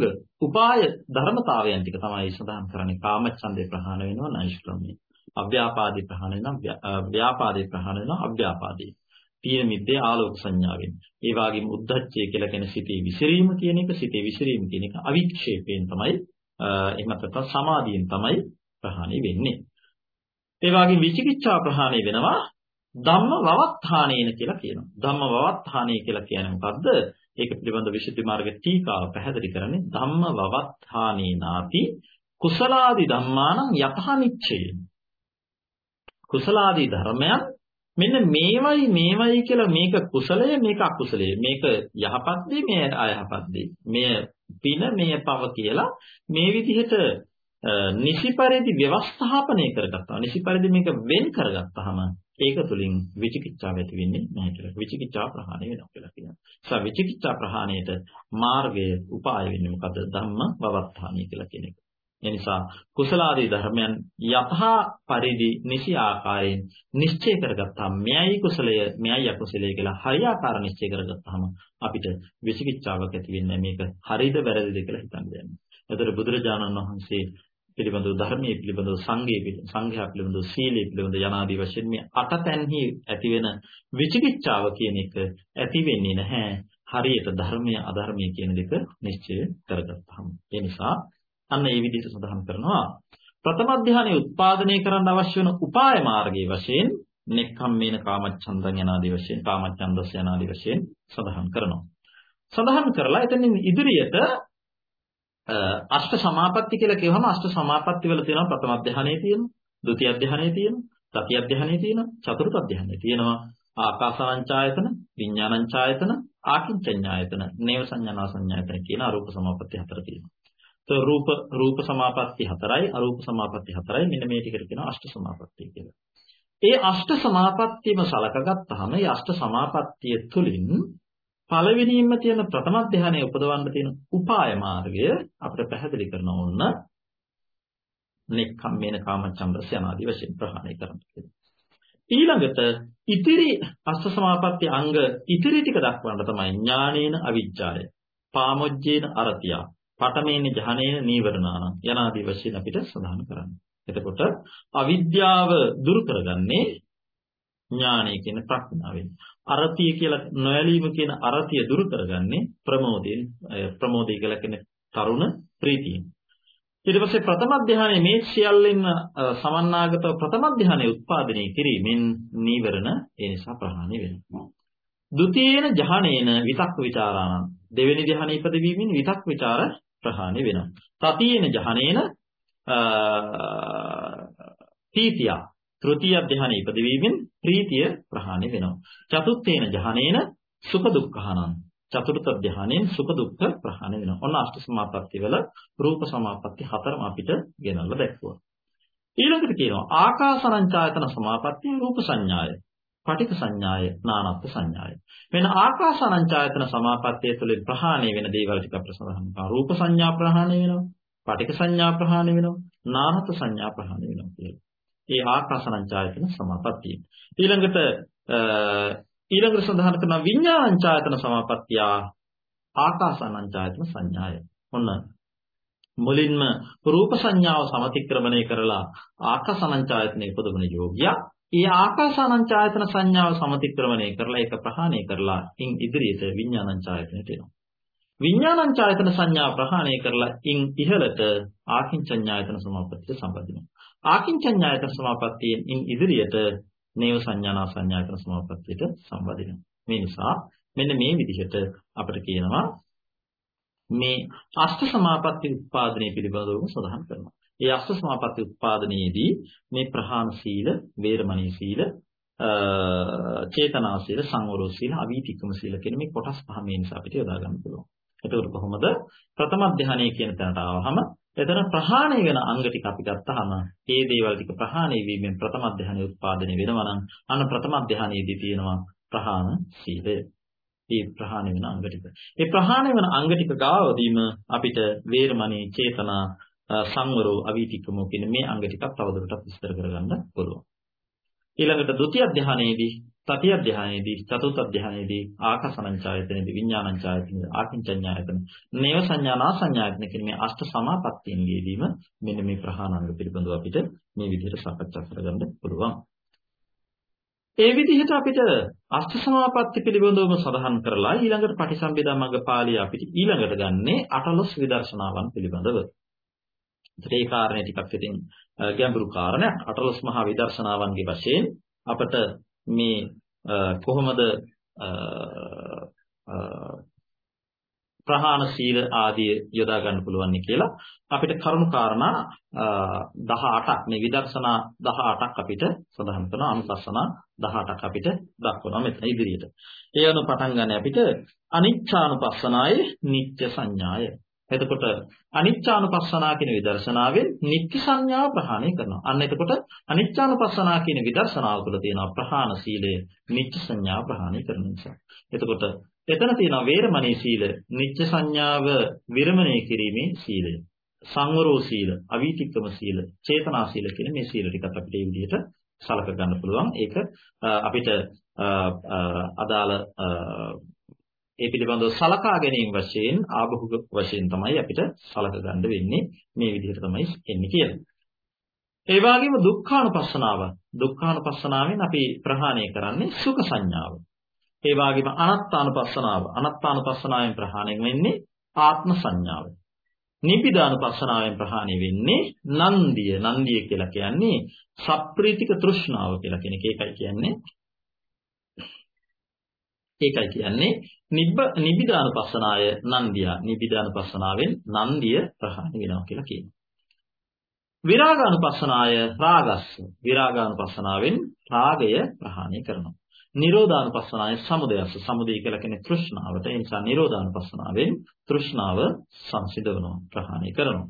උපාය ධර්මතාවයන් ටික තමයි සඳහන් කරන්නේ කාමච්ඡන්දේ ප්‍රහාණ වෙනවා නෛෂ්ක්‍රමී. අව්‍යාපාදී ප්‍රහාණ වෙනවා ව්‍යාපාදී ප්‍රහාණ වෙනවා අව්‍යාපාදී. තීන මිද්දේ ආලෝක සංඥාවෙන්. ඒ වගේම උද්දච්චය කියලා කියන සිතේ විසිරීම කියන එක සිතේ විසිරීම කියන එක අවික්ෂේපයෙන් තමයි එහෙම නැත්නම් සමාධියෙන් තමයි ප්‍රහාණය වෙන්නේ. ඒ වගේම විචිකිච්ඡා ප්‍රහාණය වෙනවා ධම්ම වවත්තානේන කියලා කියනවා. ධම්ම වවත්තානේ කියලා කියන්නේ මොකද්ද? ඒක පිළිබඳ විශේෂ මාර්ග ටීකාව පැහැදිලි කරන්නේ ධම්ම වවත්තානේ නාති කුසලාදි ධම්මානං යතහනිච්චේ. කුසලාදි ධර්මයන් මෙන්න මේවයි මේවයි කියලා මේක කුසලය මේක අකුසලය මේක යහපත් දේ මේ අයහපත් දේ මෙය පින මෙය පව කියලා මේ විදිහට නිසි පරිදි ව්‍යවස්ථාපනය කරගත්තා. නිසි පරිදි මේක වෙන් කරගත්තාම ඒක තුලින් විචිකිච්ඡාව ඇති වෙන්නේ නැහැ කියලා. විචිකිච්ඡා ප්‍රහාණය වෙනවා කියලා කියනවා. ඒ විචිකිච්ඡා ප්‍රහාණයට මාර්ගය උපාය වෙන්නේ මොකද? ධම්ම වවත්තානිය කියලා කියන එක. ඒ නිසා කුසලාදී ධර්මයන් යථා පරිදි නිසි ආකාරයෙන් නිශ්චය කරගත්තාම මෙයයි කුසලය මෙයයි අකුසලය කියලා හරියාකාර නිශ්චය කරගත්තාම අපිට විචිකිච්ඡාවක් ඇති වෙන්නේ මේක හරිද වැරදිද කියලා හිතන්න දෙන්නේ. එතකොට බුදුරජාණන් වහන්සේ පිළිබඳව ධර්මයේ පිළිබඳව සංඝයේ සංඝයා පිළිබඳව සීලයේ පිළිබඳව යනාදී වශයෙන් මේ අටතැන්හි ඇතිවෙන විචිකිච්ඡාව කියන එක ඇති වෙන්නේ නැහැ. හරියට ධර්මය අධර්මය කියන දෙක නිශ්චය කරගත්තාම. ඒ නිසා අන්න ඒ විදිහට සඳහන් කරනවා. ප්‍රථම ධානයේ උත්පාදනය කරන්න අවශ්‍ය වෙන උපාය මාර්ගයේ වශයෙන් නෙක්ඛම්මේන කාමච්ඡන්දං යනාදී වශයෙන් කාමච්ඡන්දස් යනාදී වශයෙන් සඳහන් කරනවා. සඳහන් කරලා එතනින් ඉදිරියට අෂ්ට සමාපatti කියලා කියවහම අෂ්ට සමාපatti වල තියෙනවා ප්‍රථම අධ්‍යානයේ තියෙනවා, ဒုတိ ය අධ්‍යානයේ තියෙනවා, තති අධ්‍යානයේ තියෙනවා, චතුර්ථ අධ්‍යානයේ තියෙනවා. ආකාසාංචායතන, විඥානංචායතන, ආකින්චඤ්ඤායතන, නේව සංඥානා සංඥායතන කියන අරූප සමාපatti හතර තියෙනවා. તો රූප රූප සමාපatti හතරයි, අරූප සමාපatti හතරයි. මෙන්න මේ ටිකට කියනවා අෂ්ට සමාපatti කියලා. ඒ අෂ්ට සමාපත්තියම සලකගත්තාම මේ අෂ්ට සමාපත්තිය තුලින් පළවෙනියෙන්ම තියෙන ප්‍රථම ධානයේ උපදවන්න තියෙන උපාය මාර්ගය අපිට පැහැදිලි කරන ඕන නෙක්ඛම්මේන කාමචන්දස යනාදී වශයෙන් ප්‍රහාණය කරන්න ඊළඟට ඉතිරි අස්ස සමාපatti අංග ඉතිරි ටික දක්වන්න තමයි ඥානේන අවිජ්ජාය පාමොජ්ජේන අරතිය පඨමේන ජහනේන නීවරණාන යනාදී වශයෙන් අපිට සඳහන් කරන්න. එතකොට අවිද්‍යාව දුරු කරගන්නේ ඥානය කියන ප්‍රඥාවෙන්. අරතිය කියලා නොඇලීම කියන අරතිය දුරු කරගන්නේ ප්‍රමෝදය ප්‍රමෝදය කියලා කියන්නේ තරුණ ප්‍රීතියෙන්. ඊට පස්සේ ප්‍රථම ධානයේ මේ සියල්ලෙන් සමන්නාගත ප්‍රථම ධානයේ උත්පාදනය කිරීමෙන් නීවරණ ඒ නිසා ප්‍රහාණය වෙනවා. ဒ ුතියේන ධානයේන විතක් ਵਿਚාරාණ දෙවෙනි ධානය ඉපදවීමෙන් විතක් ਵਿਚාර ප්‍රහාණය වෙනවා. තතියේන ධානයේන තීතිය තෘතිය ධ්‍යානෙ ඉපදවීමෙන් ප්‍රීතිය ප්‍රහාණය වෙනවා. චතුත්තේන ධ්‍යානේන සුඛ දුක්ඛහනං චතුර්ථ ධ්‍යානයෙන් සුඛ දුක්ඛ ප්‍රහාණය වෙනවා. ඔන්න අෂ්ට සමාපatti වල රූප සමාපatti හතරම අපිට ගෙනල්ලා දැක්වුවා. ඊළඟට කියනවා ආකාසානංචායතන සමාපත්තිය රූප සංඥාය. පටික සංඥාය නානත්ත් සංඥාය. වෙන ආකාසානංචායතන සමාපත්තිය තුළින් ප්‍රහාණය වෙන දේවල් ටික ප්‍රසඳහන් කරනවා. රූප සංඥා ප්‍රහාණය වෙනවා. පටික සංඥා ප්‍රහාණය වෙනවා. නානත්ත් සංඥා ප්‍රහාණය වෙනවා කියලා. ඒ ආකාසානංචායතන සමාපත්තිය. ඊළඟට ඊළඟට සඳහන් කරන විඥානංචායතන සමාපත්තිය ආකාසානංචායතන සංඥාය. ඔන්න මුලින්ම රූප සංඥාව සමතික්‍රමණය කරලා ආකාසානංචායතන ඉපදුන යෝගියා ඒ ආකාසානංචායතන සංඥාව සමතික්‍රමණය කරලා ඒක ප්‍රහාණය කරලා ඉන් ඉදිරියට විඥානංචායතනට එනවා. විඥානංචායතන සංඥා ප්‍රහාණය කරලා ඉන් ඉහළට ආකින්චඤ්ඤායතන සමාපත්තියට සම්බන්ධ ආකින්චඤ්ඤායතන සමාපත්තියෙන් ඉන් ඉදිරියට නේව සංඥානා සංඥායතන සමාපත්තියට සම්බන්ධ මේ නිසා මෙන්න මේ විදිහට අපිට කියනවා මේ අෂ්ට සමාපatti උත්පාදනය පිළිබඳව සඳහන් කරනවා. ඒ අෂ්ට සමාපatti උත්පාදනයේදී මේ ප්‍රහාණ සීල, වේරමණී සීල, චේතනා සීල, සංවරෝ සීල, අවීතික්කම සීල කියන මේ කොටස් පහ මේ නිසා අපිට යොදා ගන්න පුළුවන්. එතකොට කොහොමද ප්‍රථම ධානය කියන තැනට ආවහම එතන ප්‍රහාණය වෙන අංග ටික අපි ගත්තාම ඒ දේවල් ටික ප්‍රහාණය වීමෙන් ප්‍රථම ධානය උත්පාදනය වෙනවා නම් අන්න ප්‍රථම ධානයේදී තියෙනවා ප්‍රහාණ සීලය. ඒ ප්‍රහාණය වෙන අංග ටික. ඒ ප්‍රහාණය වෙන අංග ටික ගාවදීම අපිට වේරමණී චේතනා සංවරෝ අවීතිකමෝ කියන මේ අංග ටිකක් තවදුරටත් විස්තර කරගන්න පුළුවන්. ඊළඟට ဒုတိ ය ධානයේදී තතිය ධානයේදී චතුර්ථ ධානයේදී ආකාසනංචායතනයේදී විඥානංචායතනයේදී ආකින්චඤ්ඤායතන නේව සංඥානා සංඥායතන කියන මේ අෂ්ට සමාපත්තියන්ගේදීම මෙන්න මේ ප්‍රහාණංග පිළිබඳව අපිට මේ විදිහට සාකච්ඡා කරගන්න පුළුවන්. ඒ විදිහට අපිට අෂ්ට සමාපatti පිළිබඳවම සඳහන් කරලා ඊළඟට පටිසම්භිදා මග්ග පාළිය අපිට ඊළඟට ගන්නේ අටලොස් විදර්ශනාවන් පිළිබඳව. ඒ කාරණේ ටිකක් ඉතින් ගැඹුරු කාරණයක්. අටලොස් මහා විදර්ශනාවන්ගේ වශයෙන් අපට මේ කොහොමද ප්‍රහාණ සීල ආදී යොදා ගන්න පුළුවන් කියලා අපිට කරුණු කාරණා 18ක් මේ විදර්ශනා 18ක් අපිට සඳහන් කරනවා අනුපස්සනා 18ක් අපිට දක්වනවා මෙතන ඉදිරියට. ඒ අනුව පටන් ගන්න අපිට අනිච්චානුපස්සනායේ නිත්‍ය සංඥාය. එතකොට අනිච්චානුපස්සනා කියන විදර්ශනාවෙන් නිත්‍ය සංඥාව ප්‍රහාණය කරනවා. අන්න එතකොට අනිච්චානුපස්සනා කියන විදර්ශනාව තුළ තියෙන ප්‍රහාණ සීලය නිත්‍ය සංඥාව ප්‍රහාණය කරන නිසා. එතකොට එතන තියෙනවා වේරමණී සීල, නිත්‍ය සංඥාව විරමණය කිරීමේ සීලය. සංවරෝ සීල, අවීතික්කම සීල, චේතනා සීල කියන මේ සීල ටිකත් අපිට මේ විදිහට සලක ගන්න පුළුවන්. ඒක අපිට අදාළ ඒ පිළිබඳව සලකා ගැනීම වශයෙන් ආභෝග වශයෙන් තමයි අපිට සලක ගන්න වෙන්නේ මේ විදිහට තමයි එන්නේ කියලා. ඒ වගේම දුක්ඛානුපස්සනාව දුක්ඛානුපස්සනාවෙන් අපි ප්‍රහාණය කරන්නේ සුඛ සංඥාව. ඒ වගේම අනාත්මානුපස්සනාව අනාත්මානුපස්සනාවෙන් ප්‍රහාණය වෙන්නේ ආත්ම සංඥාව. නිබ්බිදානුපස්සනාවෙන් ප්‍රහාණය වෙන්නේ නන්දිය. නන්දිය කියලා කියන්නේ සප්‍රීතික තෘෂ්ණාව කියලා කියන එක. ඒකයි කියන්නේ ඒකයි කියන්නේ නිබ්බ නිබ්බිදානුපස්සනාය නන්දිය. නිබ්බිදානුපස්සනාවෙන් නන්දිය ප්‍රහාණය වෙනවා කියලා කියනවා. විරාගානුපස්සනාය රාගස්ස. විරාගානුපස්සනාවෙන් රාගය ප්‍රහාණය කරනවා. නිරෝධානුපස්සනාවේ සමුදයස්ස සමුදය කියලා කියන්නේ තෘෂ්ණාවට ඒ නිසා නිරෝධානුපස්සනාවෙන් තෘෂ්ණාව සංසිඳවනවා ප්‍රහාණය කරනවා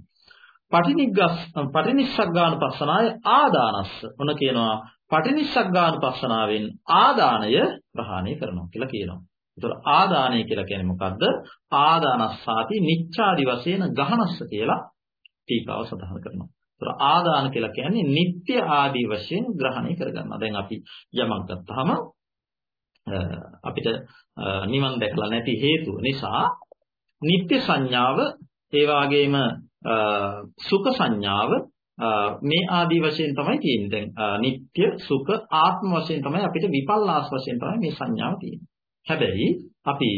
පටිනිග්ගස් පටිනිස්සග්ගානුපස්සනාවේ ආදානස්ස මොන කියනවා පටිනිස්සග්ගානුපස්සනාවෙන් ආදානය ප්‍රහාණය කරනවා කියලා කියනවා. ඒතර ආදානය කියලා කියන්නේ මොකද්ද? ආදානස්සාති නිච්ඡාදි වශයෙන් ගහනස්ස කියලා ටීකාව සඳහන් කරනවා. ඒතර ආදාන කියලා කියන්නේ නিত্য ආදී වශයෙන් ග්‍රහණය කරගන්නවා. දැන් අපි යමක් ගත්තාම අපිට නිවන් දැකලා නැති හේතුව නිසා නිත්‍ය සංඥාව ඒ වගේම සුඛ සංඥාව මේ ආදී වශයෙන් තමයි තියෙන්නේ. දැන් නিত্য සුඛ ආත්ම වශයෙන් තමයි අපිට විපල්ලාස් වශයෙන් තමයි මේ සංඥාව තියෙන්නේ. හැබැයි අපි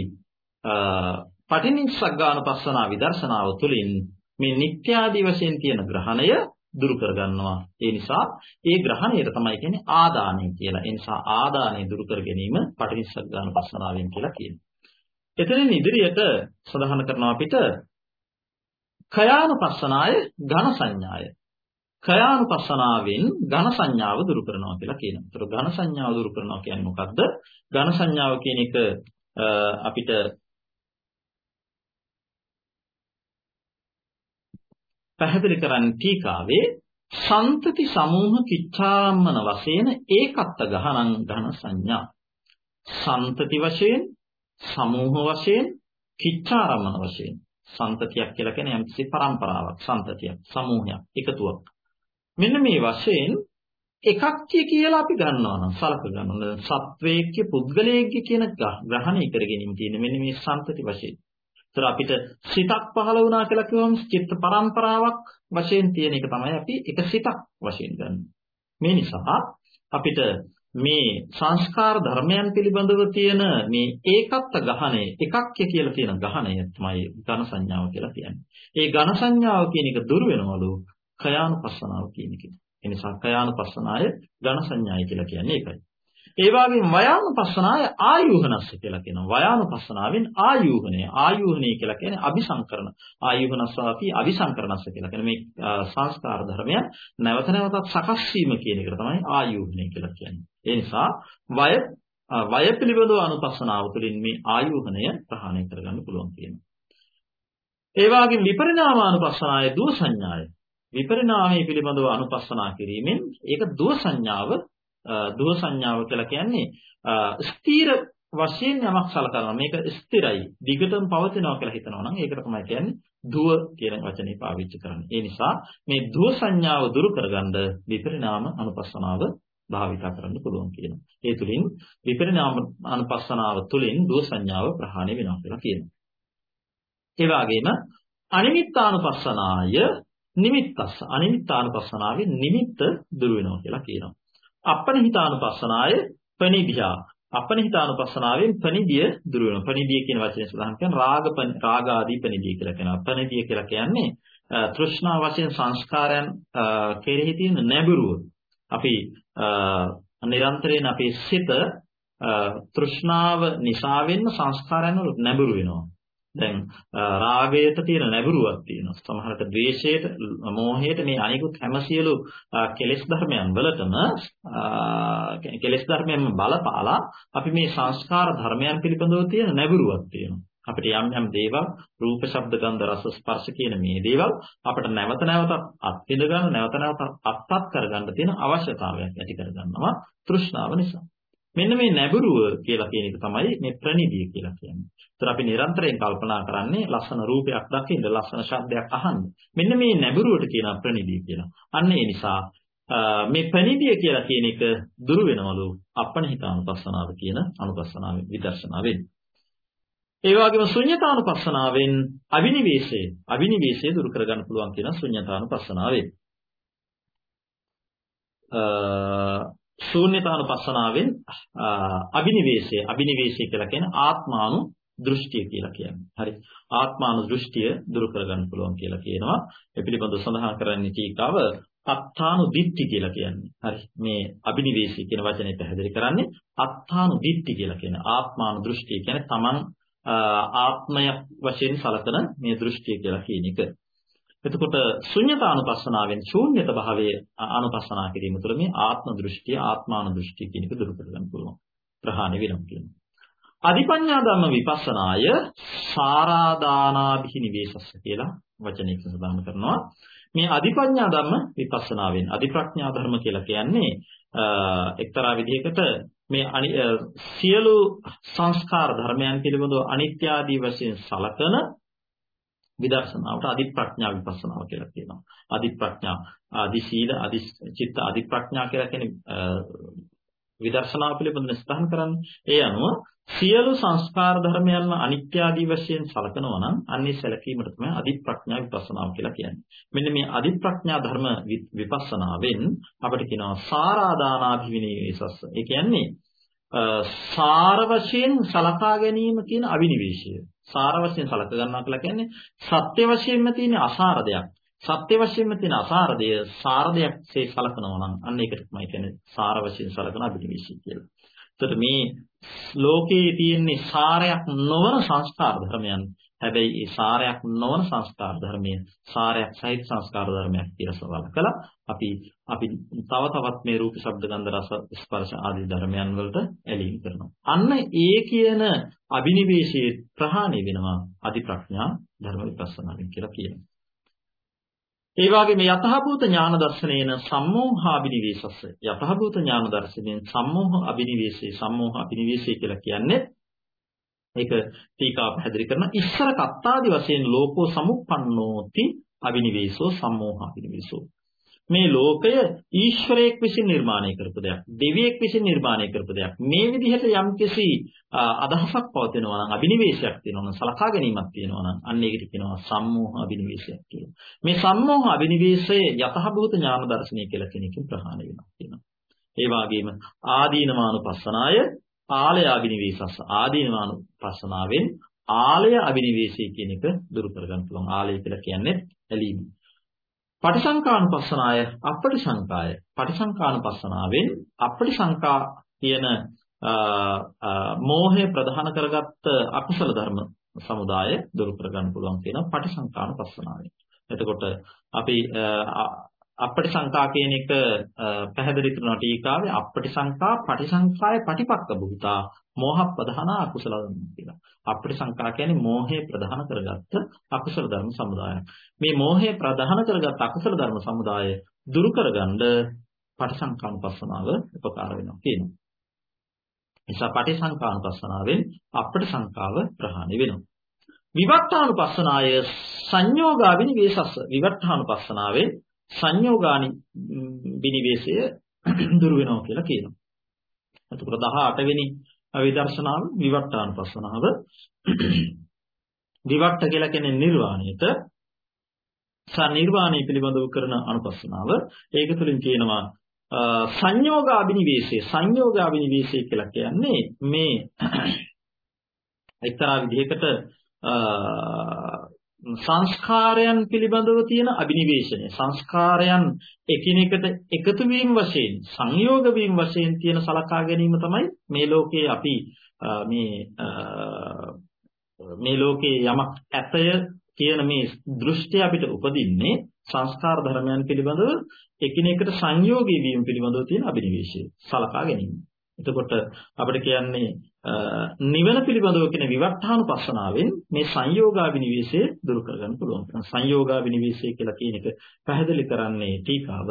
පටිනිස්සග්ගානුපස්සනා විදර්ශනාව තුළින් මේ නিত্য ආදී වශයෙන් තියෙන ග්‍රහණය දුරු කරගන්නවා. ඒ නිසා ඒ ග්‍රහණයට තමයි කියන්නේ ආදානය කියලා. ඒ නිසා ආදානය දුරු කර ගැනීම පටිනිස්සග්ගානුපස්සනාවෙන් කියලා කියනවා. එතනින් ඉදිරියට සඳහන් කරනවා අපිට කයානුපස්සනාය ඝන සංඥාය කයානුපස්සනාවෙන් ඝන සංඥාව දුරු කරනවා කියලා කියනවා. ඒතර ඝන සංඥාව දුරු කරනවා කියන්නේ මොකද්ද? ඝන සංඥාව කියන එක අපිට පැහැදිලි කරන්නේ ටීකාවේ සන්තති සමූහ කිච්ඡාරම්මන වශයෙන් ඒකත්ත ගහනං ඝන සංඥා. සන්තති වශයෙන් සමූහ වශයෙන් කිච්ඡාරම්මන වශයෙන් සන්තතියක් කියලා කියන්නේ යම්කිසි પરම්පරාවක් සන්තතියක් සමූහයක් එකතුවක්. මෙන්න මේ වශයෙන් එකක් කියලා අපි ගන්නවා නම් සලක ගන්නවා. සත්වයේක්‍ය පුද්ගලයේක්‍ය කියන ග්‍රහණය කරගෙන තියෙන මෙන්න මේ සන්තති වශයෙන්. ඒතර අපිට සිතක් පහළ වුණා කියලා කිව්වම චිත්ත පරම්පරාවක් වශයෙන් තියෙන එක තමයි අපි එක සිතක් වශයෙන් ගන්න. මේ නිසා අපිට මේ සංස්කාර ධර්මයන් පිළිබඳව තියෙන මේ ඒකත්ත ගහණය එකක්ය කියලා තියෙන ගහණය තමයි ඝන සංඥාව කියලා කියන්නේ. ඒ ඝන සංඥාව කියන එක දුර වෙනවලු කයානුපස්සනාව කියන එක. ඒ නිසා කයානුපස්සනාය ඝන සංඥාය කියලා කියන්නේ ඒකයි. ඒ වගේම වයානුපස්සනාය ආයුහනස්ස කියලා කියනවා. වයානුපස්සනාවෙන් ආයුහණය. ආයුහණය කියලා කියන්නේ අபிසංකරණ. ආයුහනස්සාපි අபிසංකරණස්ස කියලා කියන මේ සංස්කාර ධර්මය නැවත නැවතත් සකස් වීම කියන එකට තමයි ආයුහණය කියලා කියන්නේ. ඒ නිසා වය වය පිළිබඳව අනුපස්සනාව තුළින් මේ ආයුහණය ප්‍රහාණය කරගන්න පුළුවන් කියනවා. ඒ වගේම විපරිණාමානුපස්සනාය දුව සංඥාය. විපරිණාමයේ පිළිබඳව අනුපස්සනා කිරීමෙන් ඒක දුව සංඥාව දුව සංඥාව කියලා කියන්නේ ස්ථීර වශයෙන් යමක් සලකනවා. මේක ස්ථිරයි. දිගටම පවතිනවා කියලා හිතනවා නම් ඒකට තමයි කියන්නේ දුව කියන වචනේ පාවිච්චි කරන්නේ. ඒ නිසා මේ දුව සංඥාව දුරු කරගන්න විපරිණාම අනුපස්සනාව භාවිතා කරන්න පුළුවන් කියනවා. ඒ තුලින් විපරිණාම අනුපස්සනාව තුලින් දුව සංඥාව ප්‍රහාණය වෙනවා කියලා කියනවා. ඒ වගේම අනිමිත්තානුපස්සනාය නිමිත්තස්ස අනිමිත්තානුපස්සනාවේ නිමිත්ත දුර වෙනවා කියලා කියනවා. අපනිහිතානුපස්සනාය පනිදියා අපනිහිතානුපස්සනාවෙන් පනිදිය දුර වෙනවා. පනිදිය කියන වචනේ සඳහන් කරන රාග රාග ආදී පනිදිය කියලා කියනවා. පනිදිය කියලා කියන්නේ තෘෂ්ණා වශයෙන් සංස්කාරයන් කෙරෙහි තියෙන නැඹුරුව. අපි නිරන්තරයෙන් අපේ සිත තෘෂ්ණාව නිසාවෙන්ම සංස්කාරයන් වල නැඹුරු වෙනවා. දැන් රාගයට තියෙන නැඹුරුවක් තියෙනවා. සමහරට ද්වේෂයට, මෝහයට මේ අනිකුත් හැම සියලු කෙලෙස් ධර්මයන් වලටම කෙලෙස් ධර්මයන්ම බලපාලා අපි මේ සංස්කාර ධර්මයන් පිළිබඳව තියෙන නැඹුරුවක් තියෙනවා. අපිට යම් යම් දේවල් රූප ශබ්ද ගන්ධ රස ස්පර්ශ කියන මේ දේවල් අපිට නැවත නැවත අත්විඳ ගන්න නැවත නැවත අත්පත් කරගන්න තියෙන අවශ්‍යතාවයක් ඇති කරගන්නවා තෘෂ්ණාව නිසා. මෙන්න මේ නැඹුරුව කියලා කියන එක තමයි මේ ප්‍රනිධිය කියලා කියන්නේ. ඒතර අපි නිරන්තරයෙන් කල්පනා කරන්නේ ලස්සන රූපයක් දකින්න, ලස්සන ශබ්දයක් අහන්න. මෙන්න මේ නැඹුරුවට කියන ප්‍රනිධිය කියලා. අන්න ඒ නිසා මේ ප්‍රනිධිය කියලා කියන එක දුරු වෙනවලු අපණහිතානුපස්සනාව කියන අනුපස්සනාවෙන් විදර්ශනාවෙන්. ඒ වගේම ශුන්‍යතානුපස්සනාවෙන් අවිනිවේෂය, අවිනිවේෂය දුරු කරගන්න පුළුවන් කියන ශුන්‍යතානුපස්සනාවෙන්. ශූන්‍යතානුපස්සනාවෙන් අබිනිවේෂය අබිනිවේෂය කියලා කියන්නේ ආත්මානු දෘෂ්ටිය කියලා කියන්නේ. හරි. ආත්මානු දෘෂ්ටිය දුරු කරගන්න පුළුවන් කියලා කියනවා. ඒ පිළිබඳව සඳහන් කරන්නේ ටීකාව අත්තානු දිට්ඨි කියලා කියන්නේ. හරි. මේ අබිනිවේෂය කියන වචනේ පැහැදිලි කරන්නේ අත්තානු දිට්ඨි කියලා කියන ආත්මානු දෘෂ්ටිය කියන්නේ තමන් ආත්මය වශයෙන් සලකන මේ දෘෂ්ටිය කියලා කියන එක. එතකොට ශුන්්‍යතානුපස්සනාවෙන් ශූන්‍යත භාවයේ අනුපස්සනා කිරීම තුළ මේ ආත්ම දෘෂ්ටිය ආත්මාන දෘෂ්ටිය කියන එක දුරු කරගන්න පුළුවන්. ප්‍රහාණය වෙනවා කියනවා. අධිපඤ්ඤා ධම්ම විපස්සනාය සාරාදානාභි නිවේසස්ස කියලා වචනයක සඳහන් කරනවා. මේ අධිපඤ්ඤා ධම්ම විපස්සනාවෙන් අධිප්‍රඥා ධර්ම කියලා කියන්නේ එක්තරා විදිහකට මේ සියලු සංස්කාර ධර්මයන් පිළිබඳව අනිත්‍ය ආදී වශයෙන් සලකන විදර්ශනාවට අධිප්‍රඥා විපස්සනාව කියලා කියනවා. අධිප්‍රඥා ආදි සීල ආදි චිත්ත අධිප්‍රඥා කියලා කියන්නේ විදර්ශනාව පිළිබඳව ස්ථාන කරන්නේ. ඒ අනුව සියලු සංස්කාර ධර්මයන්ම අනිත්‍ය ආදී වශයෙන් සලකනවා නම් අන්නේ සැලකීමට තමයි අධිප්‍රඥා විපස්සනාව කියලා කියන්නේ. මෙන්න මේ අධිප්‍රඥා ධර්ම විපස්සනාවෙන් අපිට කියනවා සාරාදානාභිවිනේසස්ස. ඒ කියන්නේ සාර වශයෙන් සලකා ගැනීම කියන අවිනිවේෂය. සාර වශයෙන් සලක ගන්නවා කියලා කියන්නේ සත්‍ය වශයෙන්ම තියෙන අසාර දෙයක්. සත්‍ය වශයෙන්ම තියෙන අසාර දෙය සාර දෙයක්සේ සලකනවා නම් අන්න ඒකට තමයි කියන්නේ සාර වශයෙන් සලකන අභිනිවේෂය කියලා. එතකොට මේ ලෝකයේ තියෙන සාරයක් නොවන සංස්කාර ධර්මයන් හැබැයි ඒ සාරයක් නොවන සංස්කාර ධර්මය සාරයක් සහිත සංස්කාර ධර්මයක් කියලා සලකලා අපි අපි තව තවත් මේ රූප ශබ්ද ගන්ධ රස ස්පර්ශ ආදී ධර්මයන් වලට ඇලීම් කරනවා. අන්න ඒ කියන අබිනිවේෂයේ ප්‍රහාණය වෙනවා අධි ප්‍රඥා ධර්ම විපස්සනාවෙන් කියලා කියනවා. ඒ වගේ මේ යතහභූත ඥාන දර්ශනේන සම්මෝහාබිනිවේසස්ස යතහභූත ඥාන දර්ශනයෙන් සම්මෝහ අබිනිවේෂේ සම්මෝහ අබිනිවේෂේ කියලා කියන්නේ ඒක ටීකා පැහැදිලි කරන ඉස්සර කත්තාදි වශයෙන් ලෝකෝ සමුප්පන්නෝති අබිනිවේෂෝ සම්මෝහ අබිනිවේෂෝ මේ ලෝකය ඊශ්වරයෙක් විසින් නිර්මාණය කරපු දෙයක්. දෙවියෙක් විසින් නිර්මාණය කරපු දෙයක්. මේ විදිහට යම්කිසි අදහසක් පවතිනවා නම් අභිනිවේෂයක් තියෙනවා නම් සලකා ගැනීමක් තියෙනවා නම් අන්න ඒකට කියනවා සම්මෝහ අභිනිවේෂයක් කියලා. මේ සම්මෝහ අභිනිවේෂයේ යතහභූත ඥාන දර්ශනය කියලා කෙනකින් ප්‍රහාණය වෙනවා කියනවා. ඒ වගේම ආදීනමානුපස්සනාය ආලය අභිනිවේෂස් ආදීනමානුපස්සනාවෙන් ආලය අභිනිවේෂය කියන එක දුරු කරගන්න පුළුවන්. ආලය කියලා කියන්නේ ඇලීම. පටිසංකානුපස්සනාය අපටිසංකාය පටිසංකානුපස්සනාවෙන් අපටිසංකා කියන මෝහය ප්‍රධාන කරගත්ත අකුසල ධර්ම සමුදාය දුරු කරගන්න පුළුවන් කියන පටිසංකානුපස්සනාවෙන්. එතකොට අපි අපටිසංකා කියන එක පැහැදිලි කරන ටීකාවේ අපටිසංකා පටිසංකාය පටිපක්ක භූතා මෝහ ප්‍රධාන අකුසල ධර්ම කියලා. අපටිසංකා කියන්නේ මෝහය ප්‍රධාන කරගත්ත අකුසල ධර්ම සමුදායක්. මේ මෝහය ප්‍රධාන කරගත්ත අකුසල ධර්ම සමුදාය දුරු කරගන්න පටිසංකානුපස්සනාව උපකාර වෙනවා කියනවා. නිසා පටිසංකානුපස්සනාවෙන් අපටිසංකාව ප්‍රහාණය වෙනවා. විවට්ඨානුපස්සනාය සංයෝගාවිනි වේසස්ස විවට්ඨානුපස්සනාවෙන් සංයෝගානි විනිවේෂය දුරු වෙනවා කියලා කියනවා. එතකොට 18 වෙනි විදර්ශනාව විවට්ටානුපස්සනාව විවට්ට කියලා කියන්නේ නිර්වාණයට. සනිර්වාණය පිළිබඳව කරන අනුපස්සනාව. ඒක තුළින් කියනවා සංයෝගාබිනිවේෂය සංයෝගාබිනිවේෂය කියලා කියන්නේ මේ එක්තරා විදිහකට සංස්කාරයන් පිළිබඳව තියෙන අභිනිවේෂණය සංස්කාරයන් එකිනෙකට එකතු වීම වශයෙන් සංයෝග වීම වශයෙන් තියෙන සලකා ගැනීම තමයි මේ ලෝකේ අපි මේ මේ ලෝකේ යමක් ඇතය කියන මේ දෘෂ්ටි අපිට උපදින්නේ සංස්කාර ධර්මයන් පිළිබඳව එකිනෙකට සංයෝගී වීම පිළිබඳව තියෙන අභිනිවේෂය සලකා ගැනීම. එතකොට අපිට කියන්නේ නිවන පිළිබඳව කියන විවට්ඨානුපස්සනාවෙන් මේ සංයෝගාවිනිවේෂය දුරු කරගන්න පුළුවන්. සංයෝගාවිනිවේෂය කියලා කියන එක පැහැදිලි කරන්නේ ටීකාව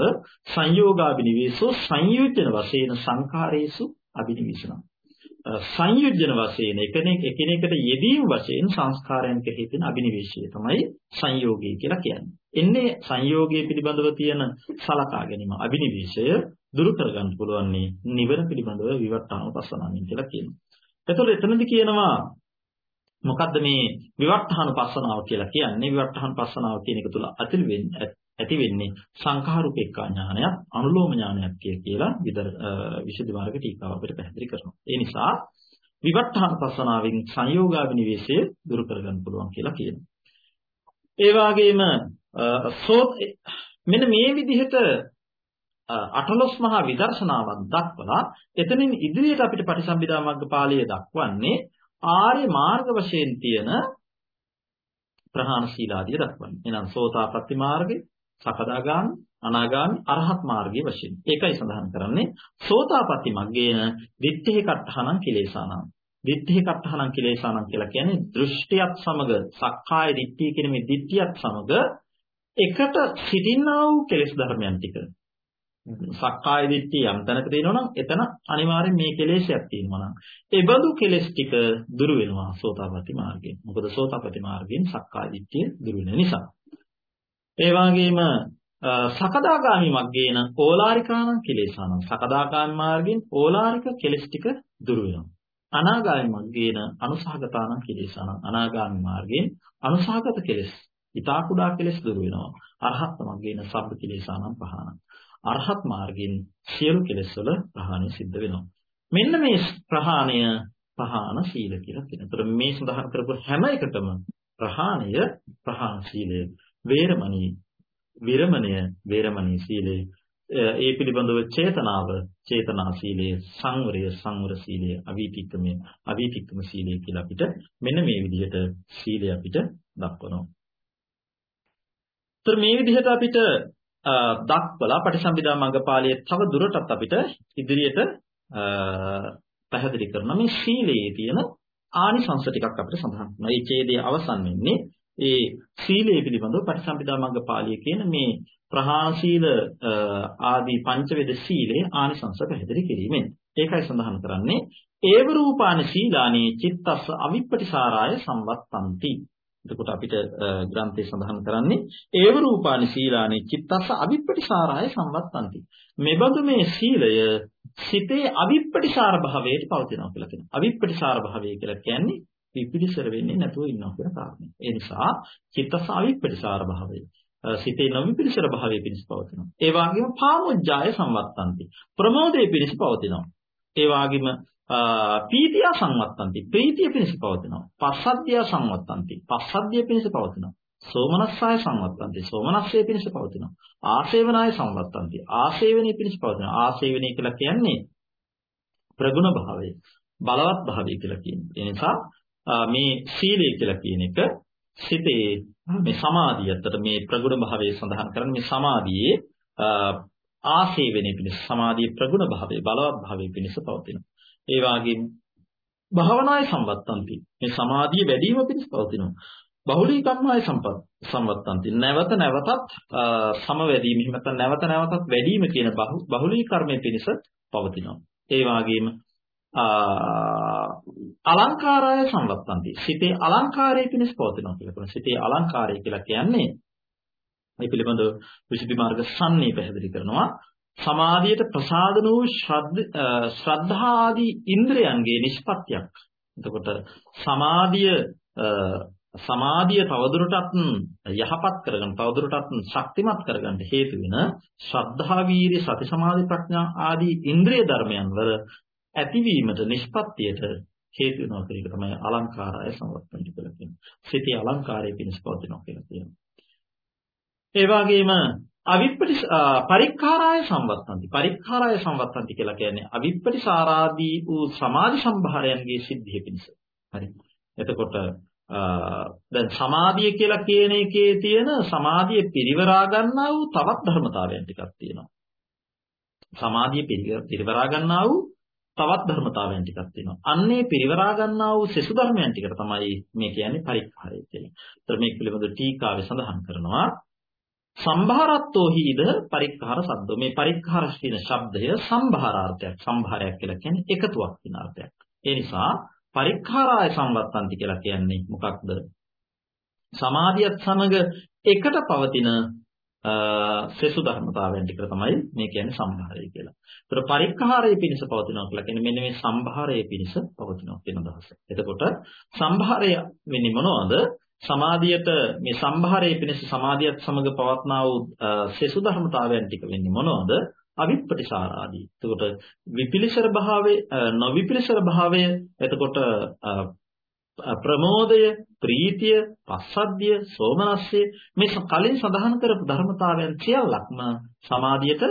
සංයෝගාවිනිවේෂෝ සංයෝජන වශයෙන් සංඛාරේසු අවිනිවිෂණ. සංයෝජන වශයෙන් එකිනෙක එකිනෙකට යෙදීම වශයෙන් සංස්කාරයන් කෙරෙහි තියෙන අවිනිවේෂය තමයි සංයෝගය කියලා කියන්නේ. එන්නේ සංයෝගයේ පිළිබඳව තියෙන සලකා ගැනීම අවිනිවේෂය දුරු කරගන්න පුළුවන් නිවන පිළිබඳව විවට්ඨානුපස්සනාවෙන් කියලා කියනවා. එතකොට එතනදි කියනවා මොකද්ද මේ විවට්ඨානුපස්සනාව කියලා කියන්නේ? විවට්ඨානුපස්සනාව කියන එක තුල ඇතිල් වෙන්නේ ඇති වෙන්නේ සංඛාරුපේක්ඛා ඥානයක් අනුලෝම ඥානයක් කියලා විතර විශේෂ මාර්ග ටීකාව අපිට පැහැදිලි කරනවා. ඒ නිසා විවට්ඨානුපස්සනාවෙන් සංයෝගාභිනිවේෂය දුරු කරගන්න පුළුවන් කියලා කියනවා. ඒ වගේම සෝත් මෙන්න මේ විදිහට අටලොස් මහා විදර්ශනාවක් දක්වලා එතනින් ඉදිරියට අපිට පටිසම්භිදා මග්ගපාළිය දක්වන්නේ ආර්ය මාර්ග වශයෙන් තියෙන ප්‍රහාණ සීලාදිය දක්වන්නේ. එහෙනම් සෝතාපට්ටි මාර්ගය, සකදාගාමි, අනාගාමි, අරහත් මාර්ගයේ වශයෙන්. ඒකයි සඳහන් කරන්නේ සෝතාපට්ටි මග්ගේන දිත්තේ කට්ඨහනං කිලේසානං. දිත්තේ කට්ඨහනං කිලේසානං කියලා කියන්නේ දෘෂ්ටියත් සමග සක්කාය දිට්ඨිය කියන මේ දිට්ඨියත් සමග එකට සිටිනා වූ කෙලෙස් ධර්මයන් ටික සක්කාය දිට්ඨිය යම් තැනක තියෙනවා නම් එතන අනිවාර්යෙන් මේ කෙලෙසයක් තියෙනවා නම් ඒ බඳු කෙලෙස් ටික දුරු වෙනවා සෝතාපට්ටි මාර්ගයෙන්. මොකද සෝතාපට්ටි මාර්ගයෙන් සක්කාය දිට්ඨිය දුරු වෙන නිසා. ඒ වගේම සකදාගාමි මග්ගේන ඕලාරිකානම් කෙලෙසානම් සකදාගාමි මාර්ගයෙන් ඕලාරික කෙලෙස් ටික දුරු වෙනවා. අනාගාමි මග්ගේන අනුසහගතානම් කෙලෙසානම් අනාගාමි මාර්ගයෙන් අනුසහගත කෙලෙස් ඊතා කුඩා කෙලෙස් දුරු වෙනවා. අරහත් මග්ගේන සබ්බ කෙලෙසානම් පහනම්. අරහත් මාර්ගයෙන් සියලු කෙලෙස් වල ප්‍රහාණය සිද්ධ වෙනවා. මෙන්න මේ ප්‍රහාණය ප්‍රහාණ සීල කියලා කියනවා. ඒතර මේ සඳහන් කරපු හැම එකටම ප්‍රහාණය ප්‍රහාණ සීලය, වේරමණී විරමණය වේරමණී සීලය, ඒ පිළිබඳව චේතනාව චේතනා සීලය, සංවරය සංවර සීලය, අවීතික්කමය අවීතික්කම සීලය කියලා අපිට මෙන්න මේ විදිහට සීලය අපිට දක්වනවා. ඒතර මේ විදිහට අපිට දක්වලා පටිසම්භිදා මඟපාළියේ තව දුරටත් අපිට ඉදිරියට පැහැදිලි කරන මේ සීලයේ තියෙන ආනිසංස ටිකක් අපිට සඳහන් කරනවා. මේ ඡේදයේ අවසන් වෙන්නේ ඒ සීලය පිළිබඳව පටිසම්භිදා මග්ග පාළිය කියන මේ ප්‍රහාසීල ආදී පංචවේද සීලේ ආනිසංස පැහැදිලි කිරීමෙන්. ඒකයි සඳහන් කරන්නේ ඒව රූපාන සීලානි චිත්තස්ස අවිප්පටිසාරාය සම්වත්තಂತಿ. එතකොට අපිට ග්‍රන්ථයේ සඳහන් කරන්නේ ඒව රූපානි සීලානි චිත්තස්ස අවිප්පටිසාරාය සම්වත්තಂತಿ. මෙබඳු මේ සීලය සිතේ අවිප්පටිසාර භාවයට පවතිනවා කියලා කියනවා. අවිප්පටිසාර භාවය කියලා කියන්නේ විපිලිසර වෙන්නේ නැතුව ඉන්නවා කියලා කාරණේ. ඒ නිසා චිත්තස්ස අවිප්පටිසාර භාවය සිතේ නොවිපිලිසර භාවයේ පිණිස පවතිනවා. ඒ වගේම පාමුජ්ජාය සම්වත්තಂತಿ. ප්‍රමෝදයේ පිණිස පවතිනවා. ඒ වගේම පීතිය සංවත්තන්ති. ප්‍රීතිය පිණිස පවතිනවා. පස්සද්ධිය සංවත්තන්ති. පස්සද්ධිය පිණිස පවතිනවා. සෝමනස්සය සංවත්තන්ති. සෝමනස්සය පිණිස පවතිනවා. ආසේවනාය සංවත්තන්ති. ආසේවනයේ පිණිස පවතිනවා. ආසේවනයේ කියලා කියන්නේ ප්‍රගුණ භාවය බලවත් භාවය කියලා කියන්නේ. ඒ නිසා මේ සීලය කියලා කියන එක සිතේ මේ සමාධිය අතර මේ ප්‍රගුණ භාවය සඳහන් කරන්නේ මේ සමාධියේ ආසේවනයේ පිණිස සමාධියේ ප්‍රගුණ භාවය බලවත් භාවය පිණිස පවතිනවා. ඒ වගේම භාවනාය සම්වත්තන්ති මේ සමාධිය වැඩි වීම පිණිස පවතිනවා. බහුලීකම්මාය සම්පත් සම්වත්තන්ති නැවත නැවතත් සමවැදීම එහෙම නැත්නම් නැවත නැවතත් වැඩිම කියන බහුලීකර්මයේ පිණිස පවතිනවා. ඒ වගේම අලංකාරය සංවත්තන්ති. සිතේ අලංකාරය පිණිස පවතිනවා කියලා කියනවා. සිතේ අලංකාරය කියලා කියන්නේ මේ පිළිබඳව විසුද්ධි මාර්ග සම්නී පැහැදිලි කරනවා. සමාධියට ප්‍රසාදන වූ ශ්‍රද්ධා ආදී ඉන්ද්‍රයන්ගේ නිෂ්පත්තියක්. එතකොට සමාධිය සමාධිය තවදුරටත් යහපත් කරගන්න තවදුරටත් ශක්තිමත් කරගන්න හේතු වෙන ශ්‍රද්ධා වීර්ය සති සමාධි ප්‍රඥා ආදී ඉන්ද්‍රිය ධර්මයන් වල ඇතිවීමට නිෂ්පත්තියට හේතු වෙනවා කියන එක තමයි අලංකාරය සංවර්ධනය කියලා කියන්නේ. සිතේ අලංකාරය පිණිස පවතිනවා කියලා කියනවා. ඒ වගේම අවිප්පටි පරික්ඛාරාය සංවත්තන්ති. පරික්ඛාරාය සංවත්තන්ති කියලා කියන්නේ අවිප්පටිසාරාදී වූ සමාධි සම්භාරයන්ගේ සිද්ධිය පිණිස. හරි. එතකොට දැන් සමාධිය කියලා කියන එකේ තියෙන සමාධිය පිරිවරා ගන්නා වූ තවත් ධර්මතාවයන් ටිකක් තියෙනවා. සමාධිය පිරිවරා ගන්නා වූ තවත් ධර්මතාවයන් ටිකක් තියෙනවා. අන්නේ පිරිවරා ගන්නා වූ සෙසු ධර්මයන් ටිකට තමයි මේ කියන්නේ පරික්ඛාරය කියන්නේ. ඒතර මේක පිළිබඳව ටීකාවේ සඳහන් කරනවා සම්භාරත්තෝ හිද පරික්ඛාර සද්දෝ මේ පරික්ඛාර කියන ශබ්දය සම්භාරාර්ථයක්. සම්භාරයක් කියලා කියන්නේ එකතුවක් කියන අර්ථයක්. ඒ නිසා පරික්ඛාරාය සංවත්තන්ති කියලා කියන්නේ මොකක්ද? සමාධියත් සමග එකට පවතින සෙසු ධර්මතාවයන් ටික තමයි මේ කියන්නේ සම්භාරය කියලා. ඒතර පරික්ඛාරයේ පිනිස පවතිනවා කියලා කියන්නේ මෙන්න මේ සම්භාරයේ පිනිස පවතිනවා කියන අදහස. එතකොට සම්භාරය වෙන්නේ මොනවද? සමාධියට මේ සම්භාරයේ පිනිස සමාධියත් සමග පවත්නා වූ සෙසු ධර්මතාවයන් ටික වෙන්නේ මොනවද? අවිප්පටිසාරාදී. එතකොට විපිලිසර භාවය, නොවිපිලිසර භාවය, එතකොට ප්‍රමෝදය, ප්‍රීතිය, පස්සද්ධිය, සෝමනස්සය මේ කලින් සඳහන් කරපු ධර්මතාවයන් සියල්ලක්ම සමාධියට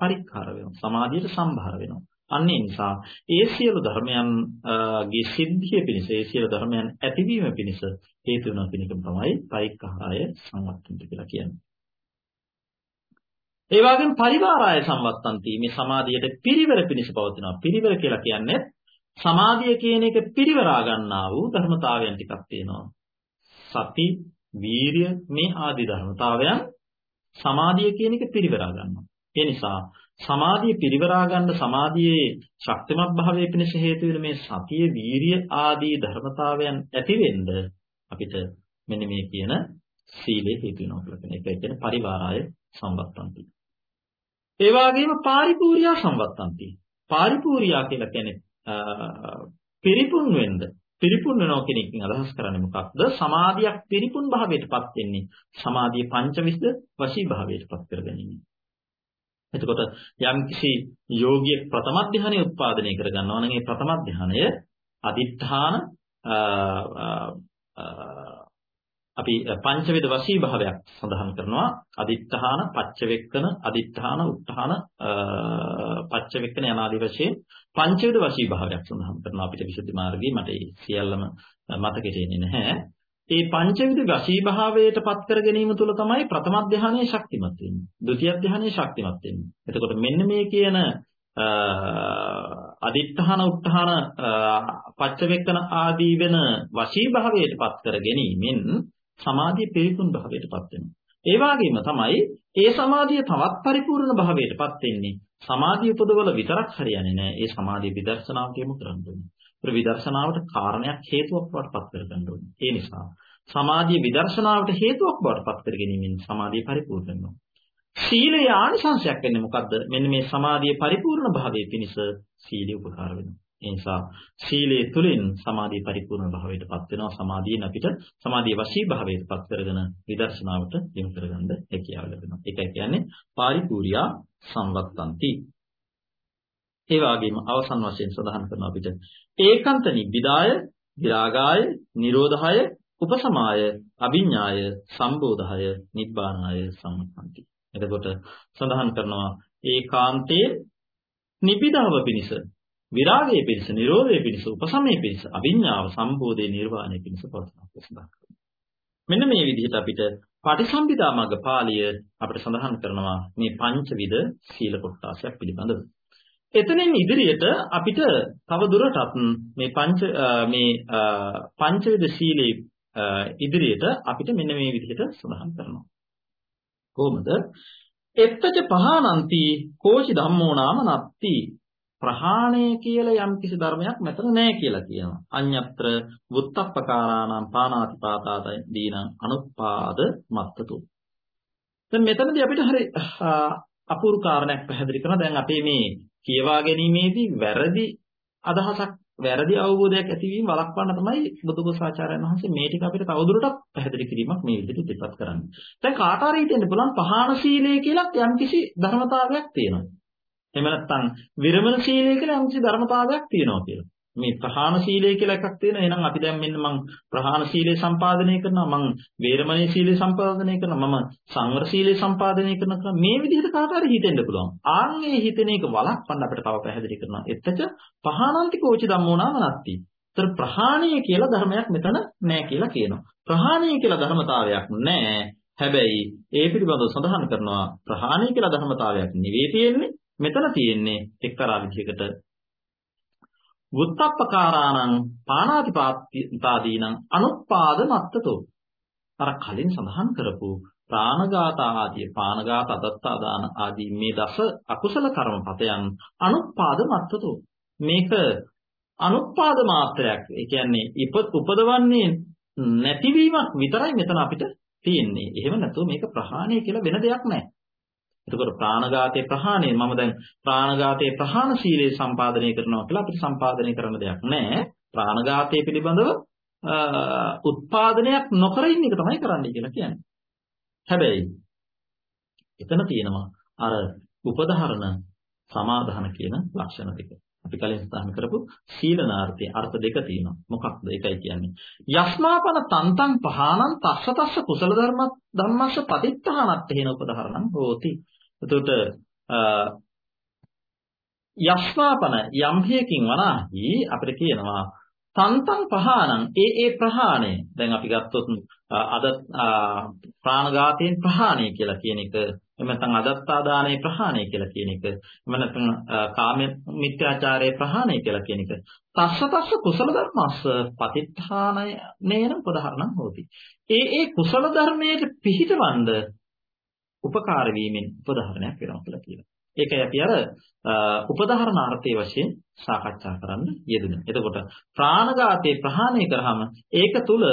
පරික්කාර වෙනවා. සමාධියට සම්භාර වෙනවා. අන්න ඒ නිසා ඒ සියලු ධර්මයන්ගේ සිද්ධිය පිණිස ඒ සියලු ධර්මයන් ඇතිවීම පිණිස හේතු වෙන කෙනෙකුම තමයි පරික්කාරය සංවත්තන්ති කියලා කියන්නේ. ඒ වගේම පරිවාරය සංවත්තන්ති මේ සමාධියට පිරිවර පිණිස පවතිනවා. පිරිවර කියලා කියන්නේ සමාධිය කියන එක පිරිවරා ගන්නා වූ ධර්මතාවයන් ටිකක් තියෙනවා. සති, වීරිය මේ ආදී ධර්මතාවයන් සමාධිය කියන එක පිරිවරා ගන්නවා. ඒ නිසා සමාධිය පිරිවරා ගන්න සමාධියේ ශක්තිමත් භාවයේ පිණිස හේතු වෙන මේ සතිය, වීරිය ආදී ධර්මතාවයන් ඇති වෙන්න අපිට මෙන්න මේ කියන සීලේ හේතු වෙනවා කියලා කියන එක. ඒ කියන්නේ පරිවාරය සම්වත්තන්ති. ඒ වගේම පාරිපූර්ණියා සම්වත්තන්ති. පාරිපූර්ණියා කියලා කියන්නේ පිරිපුන් වෙන්න පිරිපුන් වෙනවා කියන එකකින් අදහස් කරන්නේ මොකක්ද සමාධියක් පිරිපුන් භාවයටපත් වෙන්නේ සමාධිය පංචවිස්ද වශී භාවයටපත් කර ගැනීම. එතකොට යම් කිසි යෝගියෙක් ප්‍රථම ධානය උත්පාදනය කර ගන්නවා නම් ඒ ප්‍රථම ධානය අදිඨාන අපි පංචවේද වශී භාවයක් සඳහන් කරනවා. අදිත්‍ථාන පච්චවෙක්කන අදිත්‍ථාන උත්ථාන පච්චවෙක්කන යනාදී වශයෙන් පංචවේද වශී භාවයක් සඳහන් කරනවා. අපිට විසුද්ධි මාර්ගයේ මට ඒ සියල්ලම මතකෙට එන්නේ නැහැ. ඒ පංචවිධ වශී භාවයට පත් කර ගැනීම තුළ තමයි ප්‍රථම ධානයේ ශක්තිමත් වෙන්නේ ဒုတိ ය ධානයේ ශක්තිමත් වෙන්නේ එතකොට මෙන්න මේ කියන අදිත්‍ථාන උත්ථාන පච්චවෙක්කන ආදී වෙන වශී භාවයට පත් කර ගැනීමෙන් සමාධිය පිරිපුන් භාවයටපත් වෙනවා. ඒ වගේම තමයි ඒ සමාධිය තවත් පරිපූර්ණ භාවයටපත් වෙන්නේ. සමාධිය උපදවල විතරක් හරියන්නේ නැහැ. ඒ සමාධිය විදර්ශනාවට යොමු කරන්න ඕනේ. ඒ විදර්ශනාවට කාරණයක් හේතුවක් බවට පත් කරගන්න ඕනේ. ඒ නිසා සමාධිය විදර්ශනාවට හේතුවක් බවට පත් කර ගැනීමෙන් සමාධිය පරිපූර්ණ වෙනවා. සීලේ ආනිසංශයක් වෙන්නේ මොකද්ද? මෙන්න මේ සමාධියේ පරිපූර්ණ භාවයේ පිණිස සීලය උපකාර වෙනවා. ඒ නිසා සීලයේ තුලින් සමාධිය පරිපූර්ණ භාවයට පත් වෙනවා. සමාධියෙන් අපිට සමාධිය වශී භාවයට පත් කරගෙන විදර්ශනාවට යොමු කරගන්න හැකියාව ලැබෙනවා. ඒකයි කියන්නේ පාරිපූර්ණා සංවත්තන්ති. ඒ වගේම අවසන් වශයෙන් සඳහන් කරන අපිට ඒකාන්ත නිබ්බිදාය, විරාගාය, නිරෝධාය, උපසමාය, අභිඥාය, සම්බෝධාය, නිබ්බානාය සම්පන්ති. එතකොට සඳහන් කරනවා ඒකාන්තයේ නිබ්බිදාව පිණිස විරාගයේ පිණිස, නිරෝධයේ පිණිස, උපසමයේ පිණිස, අවිඤ්ඤාව සම්බෝධේ නිර්වාණය පිණිස පවතිනවා සඳහන් මෙන්න මේ විදිහට අපිට පටිසම්භිදා මග්ග පාළිය අපිට සඳහන් කරනවා මේ පංචවිධ සීල කොටසක් පිළිබඳව. එතනින් ඉදිරියට අපිට තව දුරටත් මේ පංච මේ පංචවිධ සීලේ ඉදිරියට අපිට මෙන්න මේ විදිහට සඳහන් කරනවා. කොහොමද? එත්තච පහානන්ති කෝචි ධම්මෝ නාම නත්ති ප්‍රහාණය කියලා යම් කිසි ධර්මයක් මෙතන නැහැ කියලා කියනවා. අඤ්ඤත්‍ර වුත්තප්පකාරාණං පානාතිපාතාද දීනං අනුත්පාද මත්තතු. දැන් මෙතනදී අපිට හරි අපූර්ව කාරණයක් පැහැදිලි කරනවා. දැන් අපේ මේ කියවා ගැනීමේදී වැරදි අදහසක් වැරදි අවබෝධයක් ඇතිවීම වළක්වන්න තමයි බුදුගොසාචාර්යයන් වහන්සේ මේ ටික අපිට තවදුරටත් පැහැදිලි කිරීමක් මේ විදිහට ඉදිරිපත් කරන්නේ. දැන් කාට හරි හිතෙන්න පුළුවන් පහාන සීලය කියලා යම්කිසි ධර්මතාවයක් තියෙනවා. එහෙම නැත්නම් විරමණ සීලය කියලා යම්කිසි ධර්මතාවයක් තියෙනවා කියලා. මේ ප්‍රහාණ සීලය කියලා එකක් තියෙනවා. එහෙනම් අපි දැන් මෙන්න මං ප්‍රහාණ සීලය සම්පාදනය කරනවා. මං වේරමණී සීලය සම්පාදනය කරනවා. මම සංවර සීලය සම්පාදනය කරනවා. මේ විදිහට කාට හරි හිතෙන්න පුළුවන්. ආන්නේ හිතෙන එක වළක්වන්න අපිට තව පැහැදිලි කරනවා. එත්තච පහානන්ති කෝචි ධම්මෝ නාම නත්ති. ඒතර ප්‍රහාණය කියලා ධර්මයක් මෙතන නැහැ කියලා කියනවා. ප්‍රහාණය කියලා ධර්මතාවයක් නැහැ. හැබැයි ඒ පිළිබඳව සඳහන් කරනවා ප්‍රහාණය කියලා ධර්මතාවයක් නෙවෙයි තියෙන්නේ මෙතන තියෙන්නේ එක්තරා විදිහකට වුත්තප්පකාරාණං පාණාතිපාදීනං අනුත්පාද මත්තතෝ අර කලින් සඳහන් කරපු ප්‍රාණඝාත ආදී පාණඝාත අදත්තාදාන ආදී මේ දස අකුසල කර්මපතයන් අනුත්පාද මත්තතෝ මේක අනුත්පාද මාත්‍රයක් ඒ කියන්නේ උපදවන්නේ නැතිවීමක් විතරයි මෙතන අපිට තියෙන්නේ. එහෙම නැතුව මේක ප්‍රහාණය කියලා වෙන දෙයක් නැහැ. එතකොට ප්‍රාණඝාතයේ ප්‍රහාණය මම දැන් ප්‍රාණඝාතයේ ප්‍රහාණ සීලය සම්පාදනය කරනවා කියලා අපිට සම්පාදනය කරන්න දෙයක් නැහැ. ප්‍රාණඝාතයේ පිළිබඳව උත්පාදනයක් නොකර ඉන්න එක තමයි කරන්නේ කියලා කියන්නේ. හැබැයි එතන තියෙනවා අර උපදහරණ සමාදාන කියන ලක්ෂණ දෙක. අපි කලින් සඳහන් කරපු සීලනාර්ථයේ අර්ථ දෙක තියෙනවා. මොකක්ද? ඒකයි කියන්නේ. යස්මාපන තන්තං පහානං තස්ස තස්ස කුසල ධර්ම ධම්මස්ස පතිත්තහනත් හේන උපදහරණං හෝති. එතකොට යස්මාපන යම් හේකින් වනාහි අපිට කියනවා තන්තං පහානං ඒ ඒ ප්‍රහාණය. දැන් අපි ගත්තොත් අද ප්‍රාණඝාතයෙන් ප්‍රහාණය කියලා කියන එක එහෙම නැත්නම් අදත්තාදානයේ ප්‍රහාණය කියලා කියන එක එහෙම නැත්නම් කාම මිත්‍යාචාරයේ ප්‍රහාණය කියලා කියන එක. තස්ස තස්ස කුසල ධර්මස්ස පතිත්ථානය නේන උදාහරණම් හොති. ඒ ඒ කුසල ධර්මයේ පිහිටවන්ද උපකාර වීමෙන් උපදාහරණයක් වෙනවා කියලා කියනවා. ඒකයි අපි අර උපදාහරණාර්ථයේ වශයෙන් සාකච්ඡා කරන්න යෙදුනේ. එතකොට ප්‍රාණඝාතේ ප්‍රහාණය කරාම ඒක තුල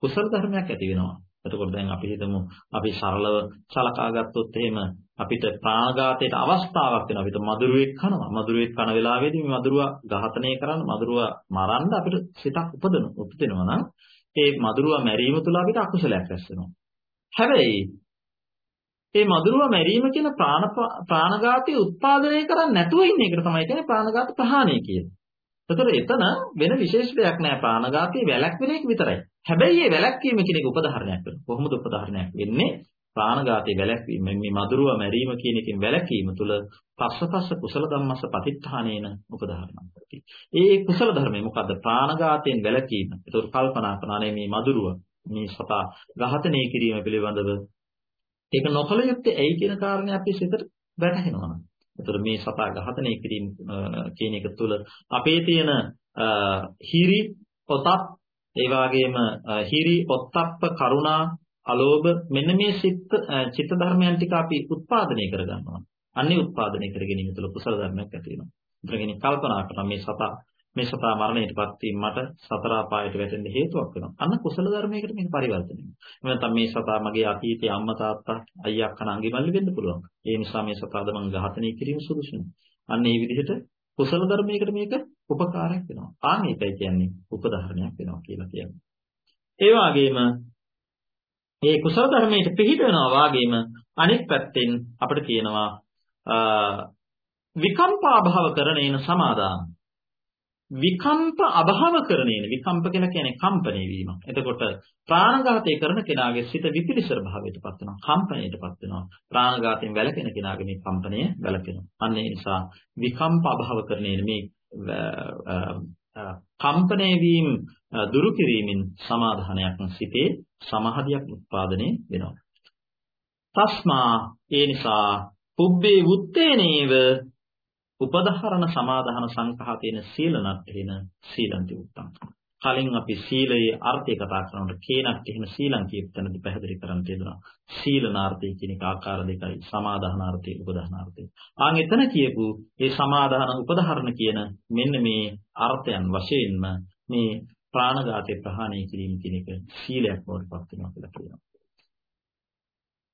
කුසල ධර්මයක් ඇති වෙනවා. එතකොට දැන් අපි හිතමු අපි සරලව සලකා ගත්තොත් එහෙම අපිට ප්‍රාණඝාතයට අවස්ථාවක් වෙනවා. අපිට මදුරුවෙක් කනවා. මදුරුවෙක් කන වෙලාවේදී මේ මදුරුවා ඝාතනය කරන්න මදුරුවා මරන්න අපිට සිතක් උපදින උපදිනවා නම් ඒ මදුරුවා මැරීම තුළ අපිට අකුසලයක් රැස් වෙනවා. හැබැයි මේ මදුරුව මැරීම කියන ප්‍රාණ ප්‍රාණඝාතය උත්පාදනය කරන්නේ නැතුව ඉන්න එකට තමයි කියන්නේ ප්‍රාණඝාත ප්‍රහාණය කියන්නේ. ඒතර එතන වෙන විශේෂ දෙයක් නැහැ ප්‍රාණඝාතයේ වැළැක්වෙන එක විතරයි. හැබැයි මේ වැළැක්වීම කියන එක උපධාරණයක් වෙනවා. කොහොමද උපධාරණයක් වෙන්නේ? ප්‍රාණඝාතයේ වැළැක්වීම මේ මදුරුව මැරීම කියන එකෙන් වැළැකීම තුළ පස්සපස්ස කුසල ධම්මස පතිත්ථානේන උපධාරණම් කරති. ඒ කුසල ධර්මය මොකද්ද? ප්‍රාණඝාතයෙන් වැළැකීම. ඒතර කල්පනා කරනානේ මේ මදුරුව මේ සතා ඝාතනය කිරීම පිළිබඳව ඒක නොකල යුත්තේ ඇයි කියන කාරණේ අපි සිතට වැටහෙනවා නම්. ඒතර මේ සතා ඝාතනය කිරීම කියන එක තුළ අපේ තියෙන හිරි පොතක් ඒ වගේම හිරි, ඔත්තප්ප, කරුණා, අලෝභ මෙන්න මේ සිත් චිත්ත ධර්මයන් ටික අපි උත්පාදනය කරගන්නවා. අන්නේ උත්පාදනය කර ගැනීම තුළ කුසල ධර්මයක් ඇති වෙනවා. ඒතරගෙන කල්පනා කරන මේ සතා මේ සතා මරණයටපත් වීම මට සතර අපායට වැටෙන්න හේතුවක් වෙනවා. අන්න කුසල ධර්මයකට මේක පරිවර්තනය වෙනවා. එහෙම නැත්නම් මේ සතා මගේ අතීතයේ අම්මා තාත්තා අයියා අක්කා නංගි මල්ලි වෙන්න පුළුවන්. ඒ නිසා මේ සතාද මං ඝාතනය කිරීම සුදුසුයි. අන්න ඒ විදිහට කුසල ධර්මයකට මේක උපකාරයක් වෙනවා. ආන් ඒකයි කියන්නේ උපදාහරණයක් වෙනවා කියලා කියන්නේ. ඒ වගේම මේ කුසල ධර්මයට පිළිහිද වෙනවා වාගේම අනෙක් පැත්තෙන් අපිට කියනවා විකම්පාභව කරණේන සමාදාන විකම්ප අභව කරණේන විකම්ප කියලා කියන්නේ කම්පණය වීම. එතකොට ප්‍රාණඝාතය කරන කෙනාගේ සිත විපිලිසර භාවයටපත් වෙනවා, කම්පණයටපත් වෙනවා. ප්‍රාණඝාතයෙන් වැළකෙන කෙනාගේ මේ කම්පණය වැළකෙනවා. අන්න ඒ නිසා විකම්ප අභව කරණේන මේ කම්පණය වීම දුරු කිරීමෙන් සමාධානයක් සිතේ සමාධියක් උත්පාදනය වෙනවා. තස්මා ඒ නිසා පුබ්බේ වුත්තේනේව උපදහරණ සමාදාන සංඛාතේන සීලනත්තේන සීලන්ති උත්තම්. කලින් අපි සීලයේ අර්ථය කතා කරනකොට කේනක් එහෙම සීලං කියපතනදී පැහැදිලි කරන්න තියෙනවා. සීලනාර්ථය කියන එක ආකාර දෙකයි සමාදානාර්ථය උපදානාර්ථය. ආන් එතන කියපු මේ සමාදාන උපදහරණ කියන මෙන්න මේ අර්ථයන් වශයෙන්ම මේ ප්‍රාණඝාතය ප්‍රහාණය කිරීම කියන එක සීලයක් බවට පත් වෙනවා කියලා කියනවා.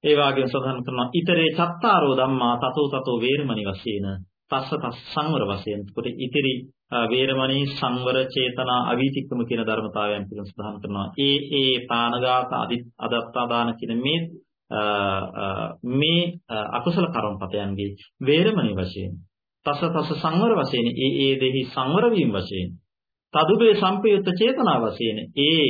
ඒ වගේම සඳහන් කරනවා ඊතරේ චත්තාරෝ ධම්මා තතෝ තතෝ වේරමණී වශයෙන් තස්ස තස් සංවර වශයෙන් කොට ඉතිරි වේරමණී සංවර චේතනා අවීතික්කම කියන ධර්මතාවයන් පිළිබඳව සඳහන් කරනවා. ඒ ඒ පානඝාත අදත්තාදාන කියන මේ මේ අකුසල කර්මපතයන්ගේ වේරමණී වශයෙන් තස්ස තස්ස සංවර වශයෙන් ඒ ඒ දෙහි සංවර වීම වශයෙන් තදුබේ සම්පයුක්ත චේතනා වශයෙන් ඒ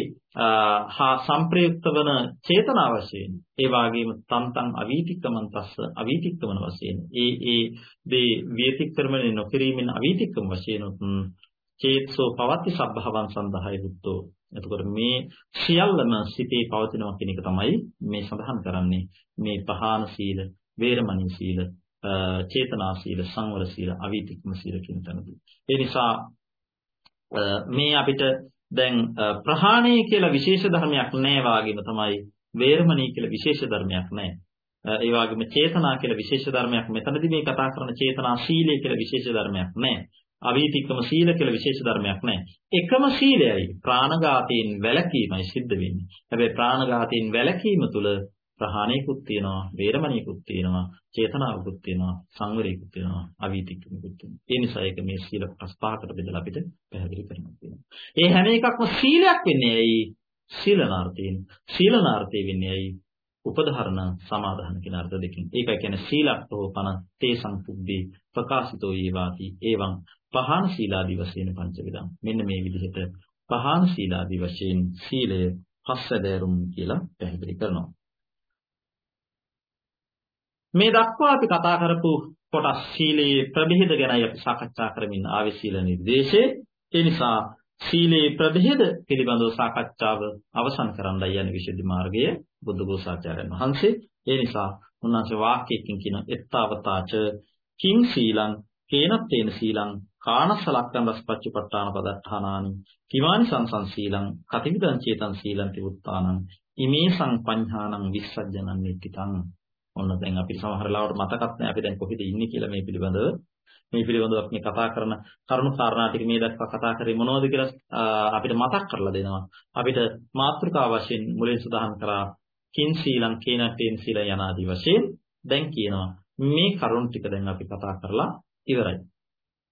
හා සංප්‍රයුක්ත වන චේතනා වශයෙන් ඒ වාගේම තන්තං අවීතික්කමන් තස්ස අවීතික්කමන වශයෙන් ඒ ඒ දේ විතික්‍රමණය නොකිරීමෙන් අවීතික්කම වශයෙන් චේතසෝ පවත්ති සබ්භවන් සඳහායි බුද්ධෝ. එතකොට මේ සියල්ලම සිතේ පවතිනවා කියන එක තමයි මේ සඳහන් කරන්නේ. මේ පහාන සීල වේරමණී සීල චේතනා සීල සංවර සීල අවීතික්ම සීල කියන තැනදී. ඒ නිසා මේ අපිට දැන් ප්‍රහාණය කියලා විශේෂ ධර්මයක් නැහැ වාගේම තමයි වේරමණී කියලා විශේෂ ධර්මයක් නැහැ. ඒ වගේම චේතනා කියලා විශේෂ ධර්මයක් මෙතනදී මේ කතා කරන චේතනා සීලය කියලා විශේෂ ධර්මයක් නැහැ. අවීතික්කම සීල කියලා විශේෂ ධර්මයක් නැහැ. එකම සීලයයි ප්‍රාණඝාතයෙන් වැළකීමයි සිද්ධ වෙන්නේ. හැබැයි ප්‍රාණඝාතයෙන් වැළකීම තුළ ප්‍රහාණයකුත් තියෙනවා, වේරමණීකුත් තියෙනවා, චේතනාවකුත් තියෙනවා, සංවරයකුත් තියෙනවා, අවීතිකකුත් තියෙනවා. ඒ නිසා ඒක මේ සීල කොටස් පහකට බෙදලා අපිට පැහැදිලි කරනවා කියනවා. ඒ හැම එකක්ම සීලයක් වෙන්නේ ඇයි? සීලනාර්ථයෙන්. සීලනාර්ථය වෙන්නේ ඇයි? උපධාරණ සමාදාන කියන අර්ථ දෙකෙන්. ඒකයි කියන්නේ සීලක්තෝ පන තේ සංපුද්දී ප්‍රකාශිතෝ ඊවාති. එවං පහාන සීලාදී වශයෙන් පංචවිදම්. මෙන්න මේ විදිහට පහාන සීලාදී වශයෙන් සීලය පස්සදෑරුම් කියලා පැහැදිලි කරනවා. මේ දක්වා අපි කතා කරපු කොටස් සීලයේ ප්‍රභේද ගැනයි අපි සාකච්ඡා කරමින් ආවේ සීල නිර්දේශේ. ඒ නිසා සීලේ ප්‍රභේද පිළිබඳව සාකච්ඡාව අවසන් කරන්නයි යන විශේෂ මාර්ගයේ බුද්ධ ഘോഷාචාර්යන් වහන්සේ. ඒ නිසා උන්වහන්සේ වාක්‍යයකින් කියන එත්තවතාච කිං සීලං කේනත්තේන සීලං කාණසලක්කම් රසපච්චපට්ඨාන පදත්තානානි කිමානි සංසං සීලං කතිවිදං චේතං සීලං තිවුත්තානං ඉමේ සංපඤ්ඤානං විස්සජ්ජනං නිත්තිතං ඔන්න දැන් අපි සමහර ලාවට මතකත් නැහැ අපි දැන් කොහෙද ඉන්නේ කියලා මේ පිළිබඳව මේ පිළිබඳව අපි කතා කරන කරුණු කාරණා ටික මේ දක්වා කතා කරේ මොනවද කියලා අපිට මතක් කරලා දෙනවා. අපිට මාතෘකා වශයෙන් මුලින් සඳහන් කරා කින් සීලං කේනට්ටේන් සීල යනාදී වශයෙන් දැන් කියනවා මේ කරුණු ටික දැන් අපි කතා කරලා ඉවරයි.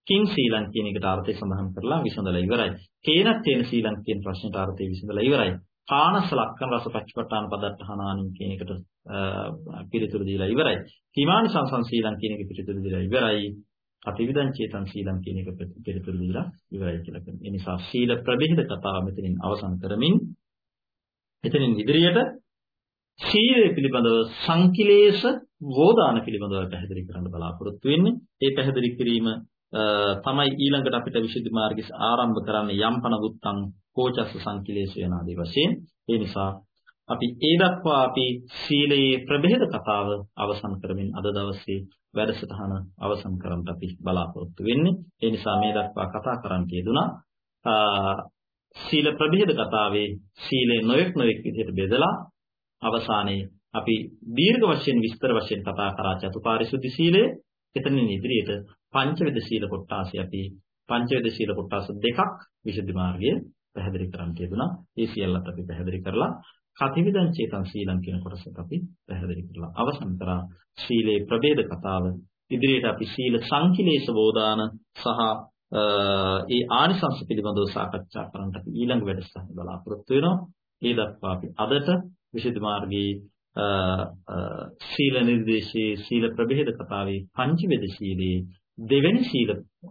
කින් සීලං කියන එකට අර්ථය සඳහන් කරලා විසඳලා ඉවරයි. කේනට්ටේන සීලං කියන ප්‍රශ්නට අර්ථය විසඳලා ඉවරයි. කානස ලක්කන රස පච්චපට්ඨාන පදත්තහනානින් කියන එකට පිළිතුරු දීලා ඉවරයි. කිමානි සංසං සීලං කියන එක පිළිතුරු දීලා ඉවරයි. අතිවිදං චේතං සීලං කියන එක පිළිතුරු දීලා ඉවරයි කියලා කියනවා. ඒ නිසා සීල ප්‍රභේද කතාව මෙතනින් අවසන් කරමින් එතනින් ඉදිරියට සීලය පිළිබඳව සංකිලේශ වෝදාන පිළිබඳව පැහැදිලි කරන්න බලාපොරොත්තු වෙන්නේ. ඒ පැහැදිලි කිරීම තමයි ඊළඟට අපිට විශේෂ මාර්ගය ආරම්භ කරන්නේ යම්පන වුත්තං කෝචස්ස සංකිලේශ යන ආදී වශයෙන්. ඒ නිසා අපි ඒ දක්වා අපි සීලයේ ප්‍රභේද කතාව අවසන් කරමින් අද දවසේ වැඩසටහන අවසන් කරන්නට අපි බලාපොරොත්තු වෙන්නේ. ඒ නිසා මේ දක්වා කතා කරන්න යෙදුනා සීල ප්‍රභේද කතාවේ සීලේ නොයෙක් නොයෙක් විදිහට බෙදලා අවසානයේ අපි දීර්ඝ වශයෙන් විස්තර වශයෙන් කතා කරා චතුපාරිශුද්ධ සීලය. එතනින් ඉදිරියට පංචවේද සීල කොටාසි අපි පංචවේද සීල කොටස් දෙකක් විසුද්ධි මාර්ගයේ පැහැදිලි කරන්න තියදුනා. ඒ සියල්ලත් අපි පැහැදිලි කරලා කතිවිදං චේතං සීලං කියන කොටසත් අපි පැහැදිලි කරලා අවසන් කරා සීලේ ප්‍රභේද කතාව. ඉදිරියට අපි සීල සංකිලේශ වෝදාන සහ ඒ ආනිසංස පිළිබඳව සාකච්ඡා කරන්නට අපි ඊළඟ වැඩසටහන බලාපොරොත්තු වෙනවා. ඒ දක්වා අපි අදට විසුද්ධි මාර්ගයේ සීල නිර්දේශයේ සීල ප්‍රභේද කතාවේ පංචවේද සීලේ දෙවෙනි සීල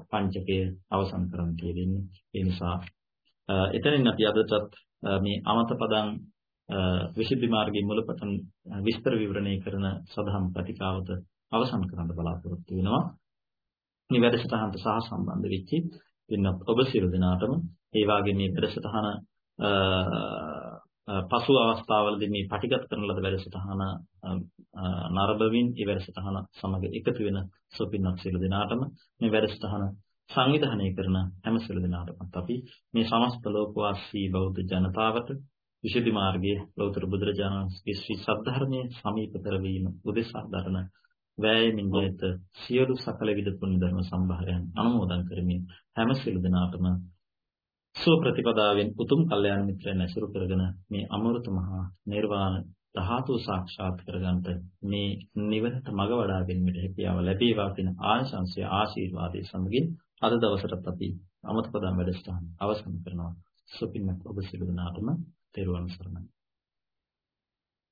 පංචකය අවසන් කරන්න තියෙන්නේ. ඒ නිසා එතනින් අපි අදටත් මේ අමත පදං විසුද්ධි මාර්ගයේ මුලපටන් විස්තර විවරණය කරන සදහම් ප්‍රතිකාවත අවසන් කරන්න බලාපොරොත්තු වෙනවා. මේ වැඩසටහනට සහ සම්බන්ධ වෙච්ච පින්වත් ඔබ සියලු දෙනාටම ඒ වගේම මේ වැඩසටහන පසු අවස්ථාවලදී මේ පටිගත කරන ලද වැඩසටහන නරඹමින් ඒ වැඩසටහන සමග එකතු වෙන සොපින්වත් සියලු දෙනාටම මේ වැඩසටහන සංවිධානය කරන හැම සියලු දෙනාටමත් අපි මේ සමස්ත ලෝකවාසී බෞද්ධ ජනතාවට විශේෂ මාර්ගයේ ලෞතර බුදුරජාණන්ගේ ශ්‍රී සද්ධර්මයේ සමීප කරවීම උදෙසා දරන වෑයමින් ජනිත සියලු සකල විද පුණ්‍ය ධර්ම සම්භාරයන් අනුමෝදන් කරමින් හැම සියලු දෙනාටම සුව ප්‍රතිපදාවෙන් උතුම් කල්යාණ මිත්‍රයන් ඇසුරු කරගෙන මේ අමෘත මහා නිර්වාණ ධාතු සාක්ෂාත් කරගන්නට මේ නිවනට මඟ වඩා ගැනීමට හැකියාව ලැබේවා කියන ආශංසය ආශිර්වාදයේ සමගින් අද දවසටත් අපි අමතපදම් වැඩසටහන අවසන් කරනවා. සුපින්නත් ඔබ සියලු දෙනාටම තෙරුවන් සරණයි.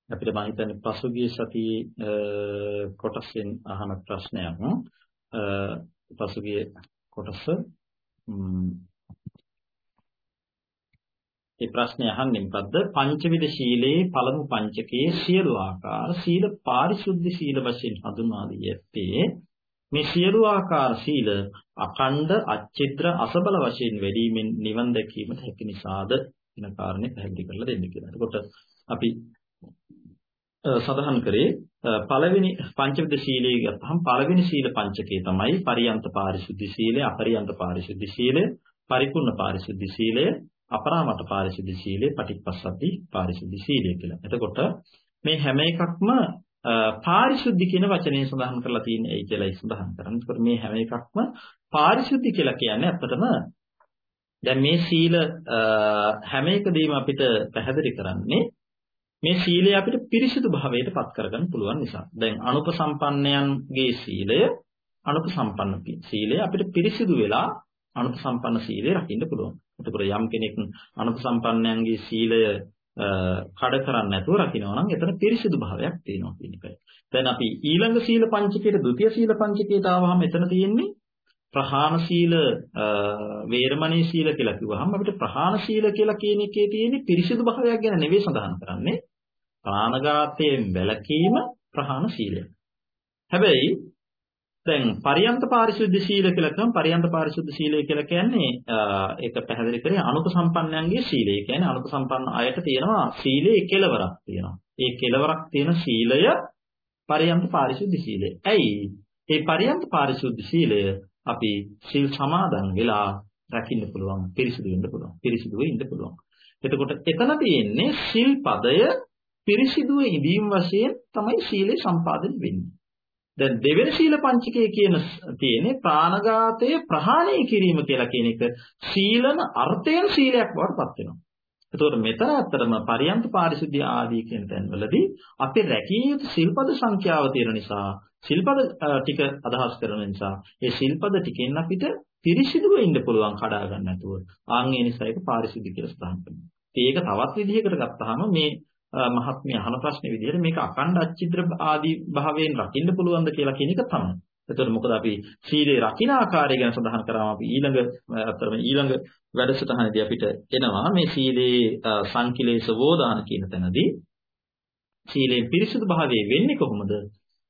අපිට මම හිතන්නේ පසුගිය සතියේ කොටසෙන් අහන ප්‍රශ්නයක්. පසුගිය කොටස ඒ ප්‍රශ්නේ අහන්නේ මොකද්ද? පංචවිද ශීලයේ පළමු පංචකයේ සියලු ආකාර සීල පාරිශුද්ධ සීල වශයෙන් හඳුන්වා දී ඇත්තේ මේ සියලු ආකාර සීල අඛණ්ඩ අච්චිත්‍ර අසබල වශයෙන් වැඩිමින් නිවන් දැකීමට හැකි නිසාද කියන කාරණේ පැහැදිලි කරලා දෙන්න කියලා. එතකොට අපි සඳහන් කරේ පළවෙනි පංචවිද සීලය ගත්තහම පළවෙනි සීල පංචකය තමයි පරියන්ත පාරිශුද්ධ සීලය, අපරියන්ත පාරිශුද්ධ සීලය, පරිපූර්ණ පාරිශුද්ධ සීලය, අපරාමත පාරිශුද්ධ සීලය, පටිච්චසමුප්පාද පාරිශුද්ධ සීලය කියලා. එතකොට මේ හැම එකක්ම පාරිශුද්ධ කියන වචනේ සඳහන් කරලා තියෙන්නේ ඒ කියලායි සඳහන් කරන්නේ. ඒකට මේ හැම එකක්ම පාරිශුද්ධ කියලා කියන්නේ ඇත්තටම දැන් මේ සීල හැම එකදීම අපිට පැහැදිලි කරන්නේ මේ සීලය අපිට පිරිසිදු භාවයට පත් කරගන්න පුළුවන් නිසා. දැන් අනුපසම්පන්නයන්ගේ සීලය අනුපසම්පන්න සීලය අපිට පිරිසිදු වෙලා අනුපසම්පන්න සීලය රකින්න පුළුවන්. එතකොට යම් කෙනෙක් අනුපසම්පන්නයන්ගේ සීලය කඩ කරන්නේ නැතුව රකින්නවා නම් එතන පිරිසිදු භාවයක් තියෙනවා කියන එකයි. දැන් අපි ඊළඟ සීල පංචකයේ ဒုတိ ය සීල පංචකයට ආවහම එතන තියෙන්නේ ප්‍රහාණ සීල වේරමණී සීල කියලා කිව්වහම අපිට ප්‍රහාණ සීල කියලා කියන එකේ තියෙන පිරිසිදු භාවයක් ගැන නෙවෙයි සඳහන් කරන්නේ. ප්‍රාණඝාතයෙන් වැළකීම ප්‍රහාණ සීලය. හැබැයි දැන් පරියන්ත පාරිශුද්ධ සීල කියලා කියනවා පරියන්ත පාරිශුද්ධ සීලය කියලා කියන්නේ ඒක පැහැදිලි කරේ අනුප සම්පන්නයන්ගේ සීලය. ඒ කියන්නේ අනුප සම්පන්න අයට තියෙනවා සීලේ කෙලවරක් තියෙනවා. ඒ කෙලවරක් තියෙන සීලය පරියන්ත පාරිශුද්ධ සීලය. ඇයි? මේ පරියන්ත පාරිශුද්ධ සීලය අපි සිල් සමාදන් වෙලා රකින්න පුළුවන්, පිරිසිදු වෙන්න පුළුවන්, පිරිසිදුව ඉන්න පුළුවන්. එතකොට එතන තියෙන්නේ සිල් පදය පිරිසිදුව ඉදීම් වශයෙන් තමයි සීලය සම්පාදනය වෙන්නේ. දැන් දෙවෙනි සීල පංචකය කියන තියෙන්නේ ප්‍රාණඝාතය ප්‍රහාණය කිරීම කියලා කියන එක සීලන අර්ථයෙන් සීලයක් බවට පත් වෙනවා. එතකොට මෙතන අත්‍තරම පරියන්ත පාරිශුද්ධිය ආදී කියන තැන්වලදී අපි රැකිය යුතු සිල්පද සංඛ්‍යාව තියෙන නිසා සිල්පද ටික අදහස් කරන නිසා ඒ සිල්පද ටිකෙන් අපිට පිරිසිදුව ඉන්න පුළුවන් කඩා ගන්න නැතුව. ආන් ඒ නිසා ඒක පාරිශුද්ධිය කියලා සඳහන් කරනවා. ඒක තවත් විදිහකට ගත්තාම මේ මහත්මිය අහන ප්‍රශ්නේ විදිහට මේක අකණ්ඩ අච්චිද්‍ර ආදී භාවයෙන් රකින්න පුළුවන්ද කියලා කියන එක තමයි. එතකොට මොකද අපි සීලේ රකින්න ආකාරය ගැන සඳහන් කරාම අපි ඊළඟ අතරම ඊළඟ වැඩසටහනේදී අපිට එනවා මේ සීලේ සංකිලේශ වෝදාන කියන තැනදී සීලේ පිරිසුදු භාවයේ වෙන්නේ කොහොමද?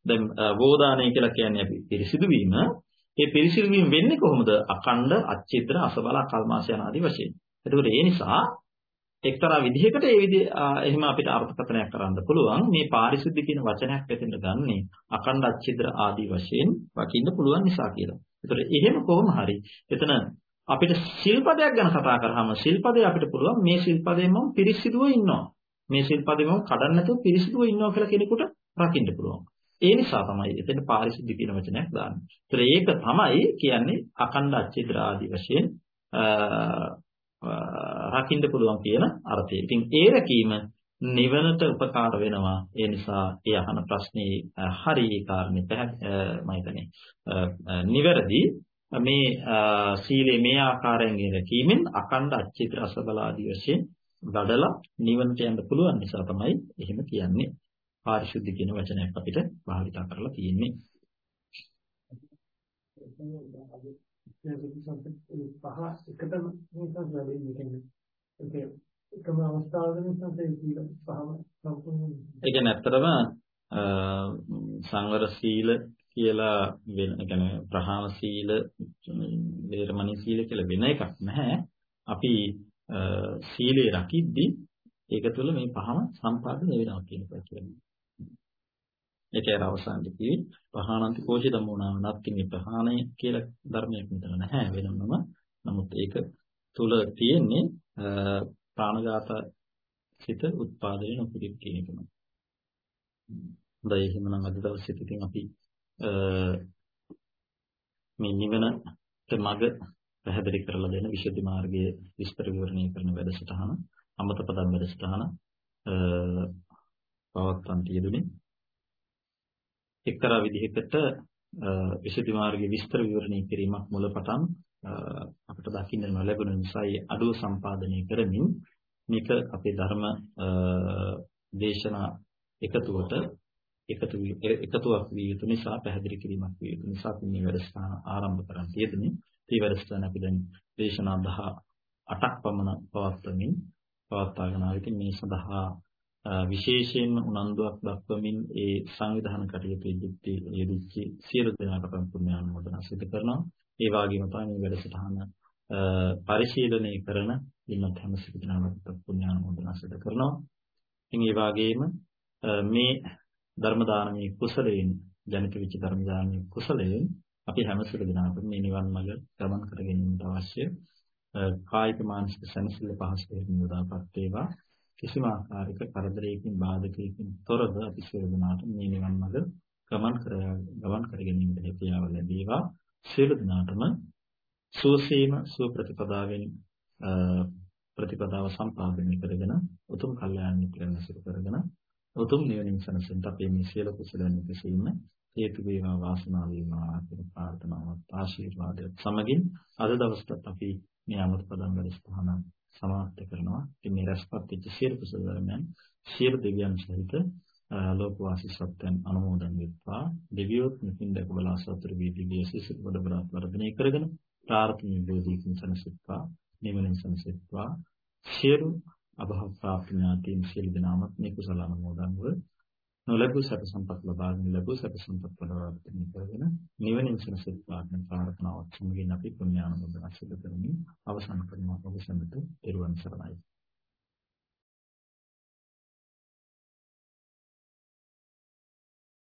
දැන් වෝදානය කියලා කියන්නේ අපි පිරිසිදු වීම. ඒ පිරිසිදු වීම වෙන්නේ කොහොමද? අකණ්ඩ අච්චිද්‍ර අසබල කල්මාස යන ආදී වශයෙන්. එතකොට ඒ නිසා එක්තරා විදිහකට ඒ විදිහ එහෙම අපිට අර්ථකථනයක් කරන්න පුළුවන් මේ පාරිශුද්ධ කියන වචනයක් ඇතුළත ගන්නෙ අකණ්ඩ අච්චිද්‍ර ආදී වශයෙන් වකින්න පුළුවන් නිසා කියලා. ඒතර එහෙම කොහොම හරි එතන අපිට සිල්පදයක් ගැන කතා කරාම සිල්පදේ අපිට පුළුවන් මේ සිල්පදයෙන් මම පිරිසිදුව ඉන්නවා. මේ සිල්පදේ මම කඩන්න නැතුව පිරිසිදුව ඉන්නවා කියලා කෙනෙකුට රකින්න පුළුවන්. ඒ නිසා තමයි එතන පාරිශුද්ධ කියන වචනයක් දාන්නේ. ඒතර ඒක තමයි කියන්නේ අකණ්ඩ අච්චිද්‍ර ආදී වශයෙන් රකින්න පුළුවන් කියන අර්ථය. ඉතින් ඒ රැකීම නිවනට උපකාර වෙනවා. ඒ නිසා ඒ අහන ප්‍රශ්නේ හරි ඒ කාරණේ මම හිතන්නේ නිවැරදි මේ සීලේ මේ ආකාරයෙන් රැකීමෙන් අකණ්ඩ අච්චිත රසබලාදී වශයෙන් වඩලා නිවනට යන්න පුළුවන් නිසා තමයි එහෙම කියන්නේ. පාරිශුද්ධ කියන වචනයක් අපිට භාවිත කරලා තියෙන්නේ. පහ එකටම මේකත් වැඩි කියන්නේ එකම අවස්ථාවක නිසා ඒ පහම සම්පූර්ණ ඒ කියන්නේ ඇත්තටම සංවර සීල කියලා වෙන කියන්නේ ප්‍රහාණ සීල වේරමණී සීල කියලා වෙන එකක් නැහැ. අපි සීලේ රකිද්දී ඒක තුළ මේ පහම සම්පාදනය වෙනවා කියන එක කියන්නේ. ඒකේ අවසානයේ කිවි පහානන්ති කෝෂි ධම්මෝනා නත්ති මේ ප්‍රහාණය කියලා ධර්මයක් මෙතන නැහැ වෙනමම. නමුත් ඒක තුළ තියෙන්නේ ප්‍රාණඝාත සිත උත්පාදනය නොකිරීම කියන එකම. හොඳයි එහෙනම් අද දවසේ ඉතින් අපි මේ නිවනට මඟ පැහැදිලි කරලා දෙන විශේෂ මාර්ගයේ විස්තර විවරණය කරන වැඩසටහන අමත පදම් වැඩසටහන පවත්වන්න තියදුනේ එක්තරා විදිහකට විශේෂ මාර්ගයේ විස්තර විවරණය කිරීමක් මුලපටන් අපිට දකින්න නොලැබුණ නිසායි අඩුව සම්පාදනය කරමින් මේක අපේ ධර්ම දේශනා එකතුවට එකතු එකතුවක් විය යුතු නිසා පැහැදිලි කිරීමක් විය යුතු නිසා අපි මේ වැඩසටහන ආරම්භ කරන් තියෙන්නේ. මේ වැඩසටහන අපි දැන් දේශනා 18ක් පමණ පවත්වමින් පවත්වාගෙන ආවිතින් මේ සඳහා විශේෂයෙන්ම උනන්දුවක් දක්වමින් ඒ සංවිධාන කටයුතු ඉදිරිපත් යෙදිච්ච සියලු දෙනාට පුණ්‍යානුමෝදනා සිදු කරනවා. ඒ වගේම තමයි මේ වැඩසටහන පරිශීලනය කරන ඉන්නත් හැම සිටිනාමත් පුණ්‍යානුමෝදනා සිදු කරනවා. ඉතින් ඒ වගේම මේ ධර්ම දානමේ කුසලයෙන් ජනිත වෙච්ච ධර්ම දානමේ කුසලයෙන් අපි හැම සිටිනාමත් මේ නිවන් මඟ ගමන් කර ගැනීමට අවශ්‍ය කායික මානසික සැනසෙල්ල පහසුවෙන් උදාපත් වේවා. කිසිම ආකාරයක කරදරයකින් බාධකයකින් තොරව අපි සියලු දෙනාට මේ නිවන් මඟ ගමන් කර ගමන් කර ගැනීමට හැකියාව ලැබේවා. සියලු දෙනාටම සුවසේම සුව ප්‍රතිපදාවෙන් ප්‍රතිපදාව සම්පාදනය කරගෙන උතුම් කල්යාණ මිත්‍රයන් සිදු කරගෙන උතුම් නිවනින් සැනසෙන්න අපේ මේ සියලු කුසලයන් විසීම හේතු වේවා වාසනාව වේවා කියන ප්‍රාර්ථනාවත් ආශිර්වාදයක් සමගින් අද දවසට අපි මේ අමත පදම් වැඩසටහන සමාප්ත කරනවා. ඉතින් මේ රැස්පත් වෙච්ච සියලු කුසල ධර්මයන් සියලු දෙවියන් සහිත ලෝකවාසී සත්‍යයන් අනුමෝදන් වෙත්වා. දෙවියොත් මෙකින් දැක බලා සතුරු වී දිවිය සිසිල් කොට බරත් වර්ධනය කරගෙන ප්‍රාර්ථනීය බෝධිකින් සනසෙත්වා නිවනින් සනසෙත්වා සියලු අභව ප්‍රාර්ථනාතීන් සියලු දෙනාමත් මේ කුසල අනුමෝදන්ව නොලැබූ සැප සම්පත් ලබාගෙන ලැබූ සැප සම්පත් ප්‍රාර්ථනා කරගෙන නිවනින් සනසෙත්වා කියන ප්‍රාර්ථනාවත් සමගින් අපි පුණ්‍යානුමෝදනා සිදු කරමින් අවසන් කරනවා. ඔබ සම්පත පෙරවන් සරණයි.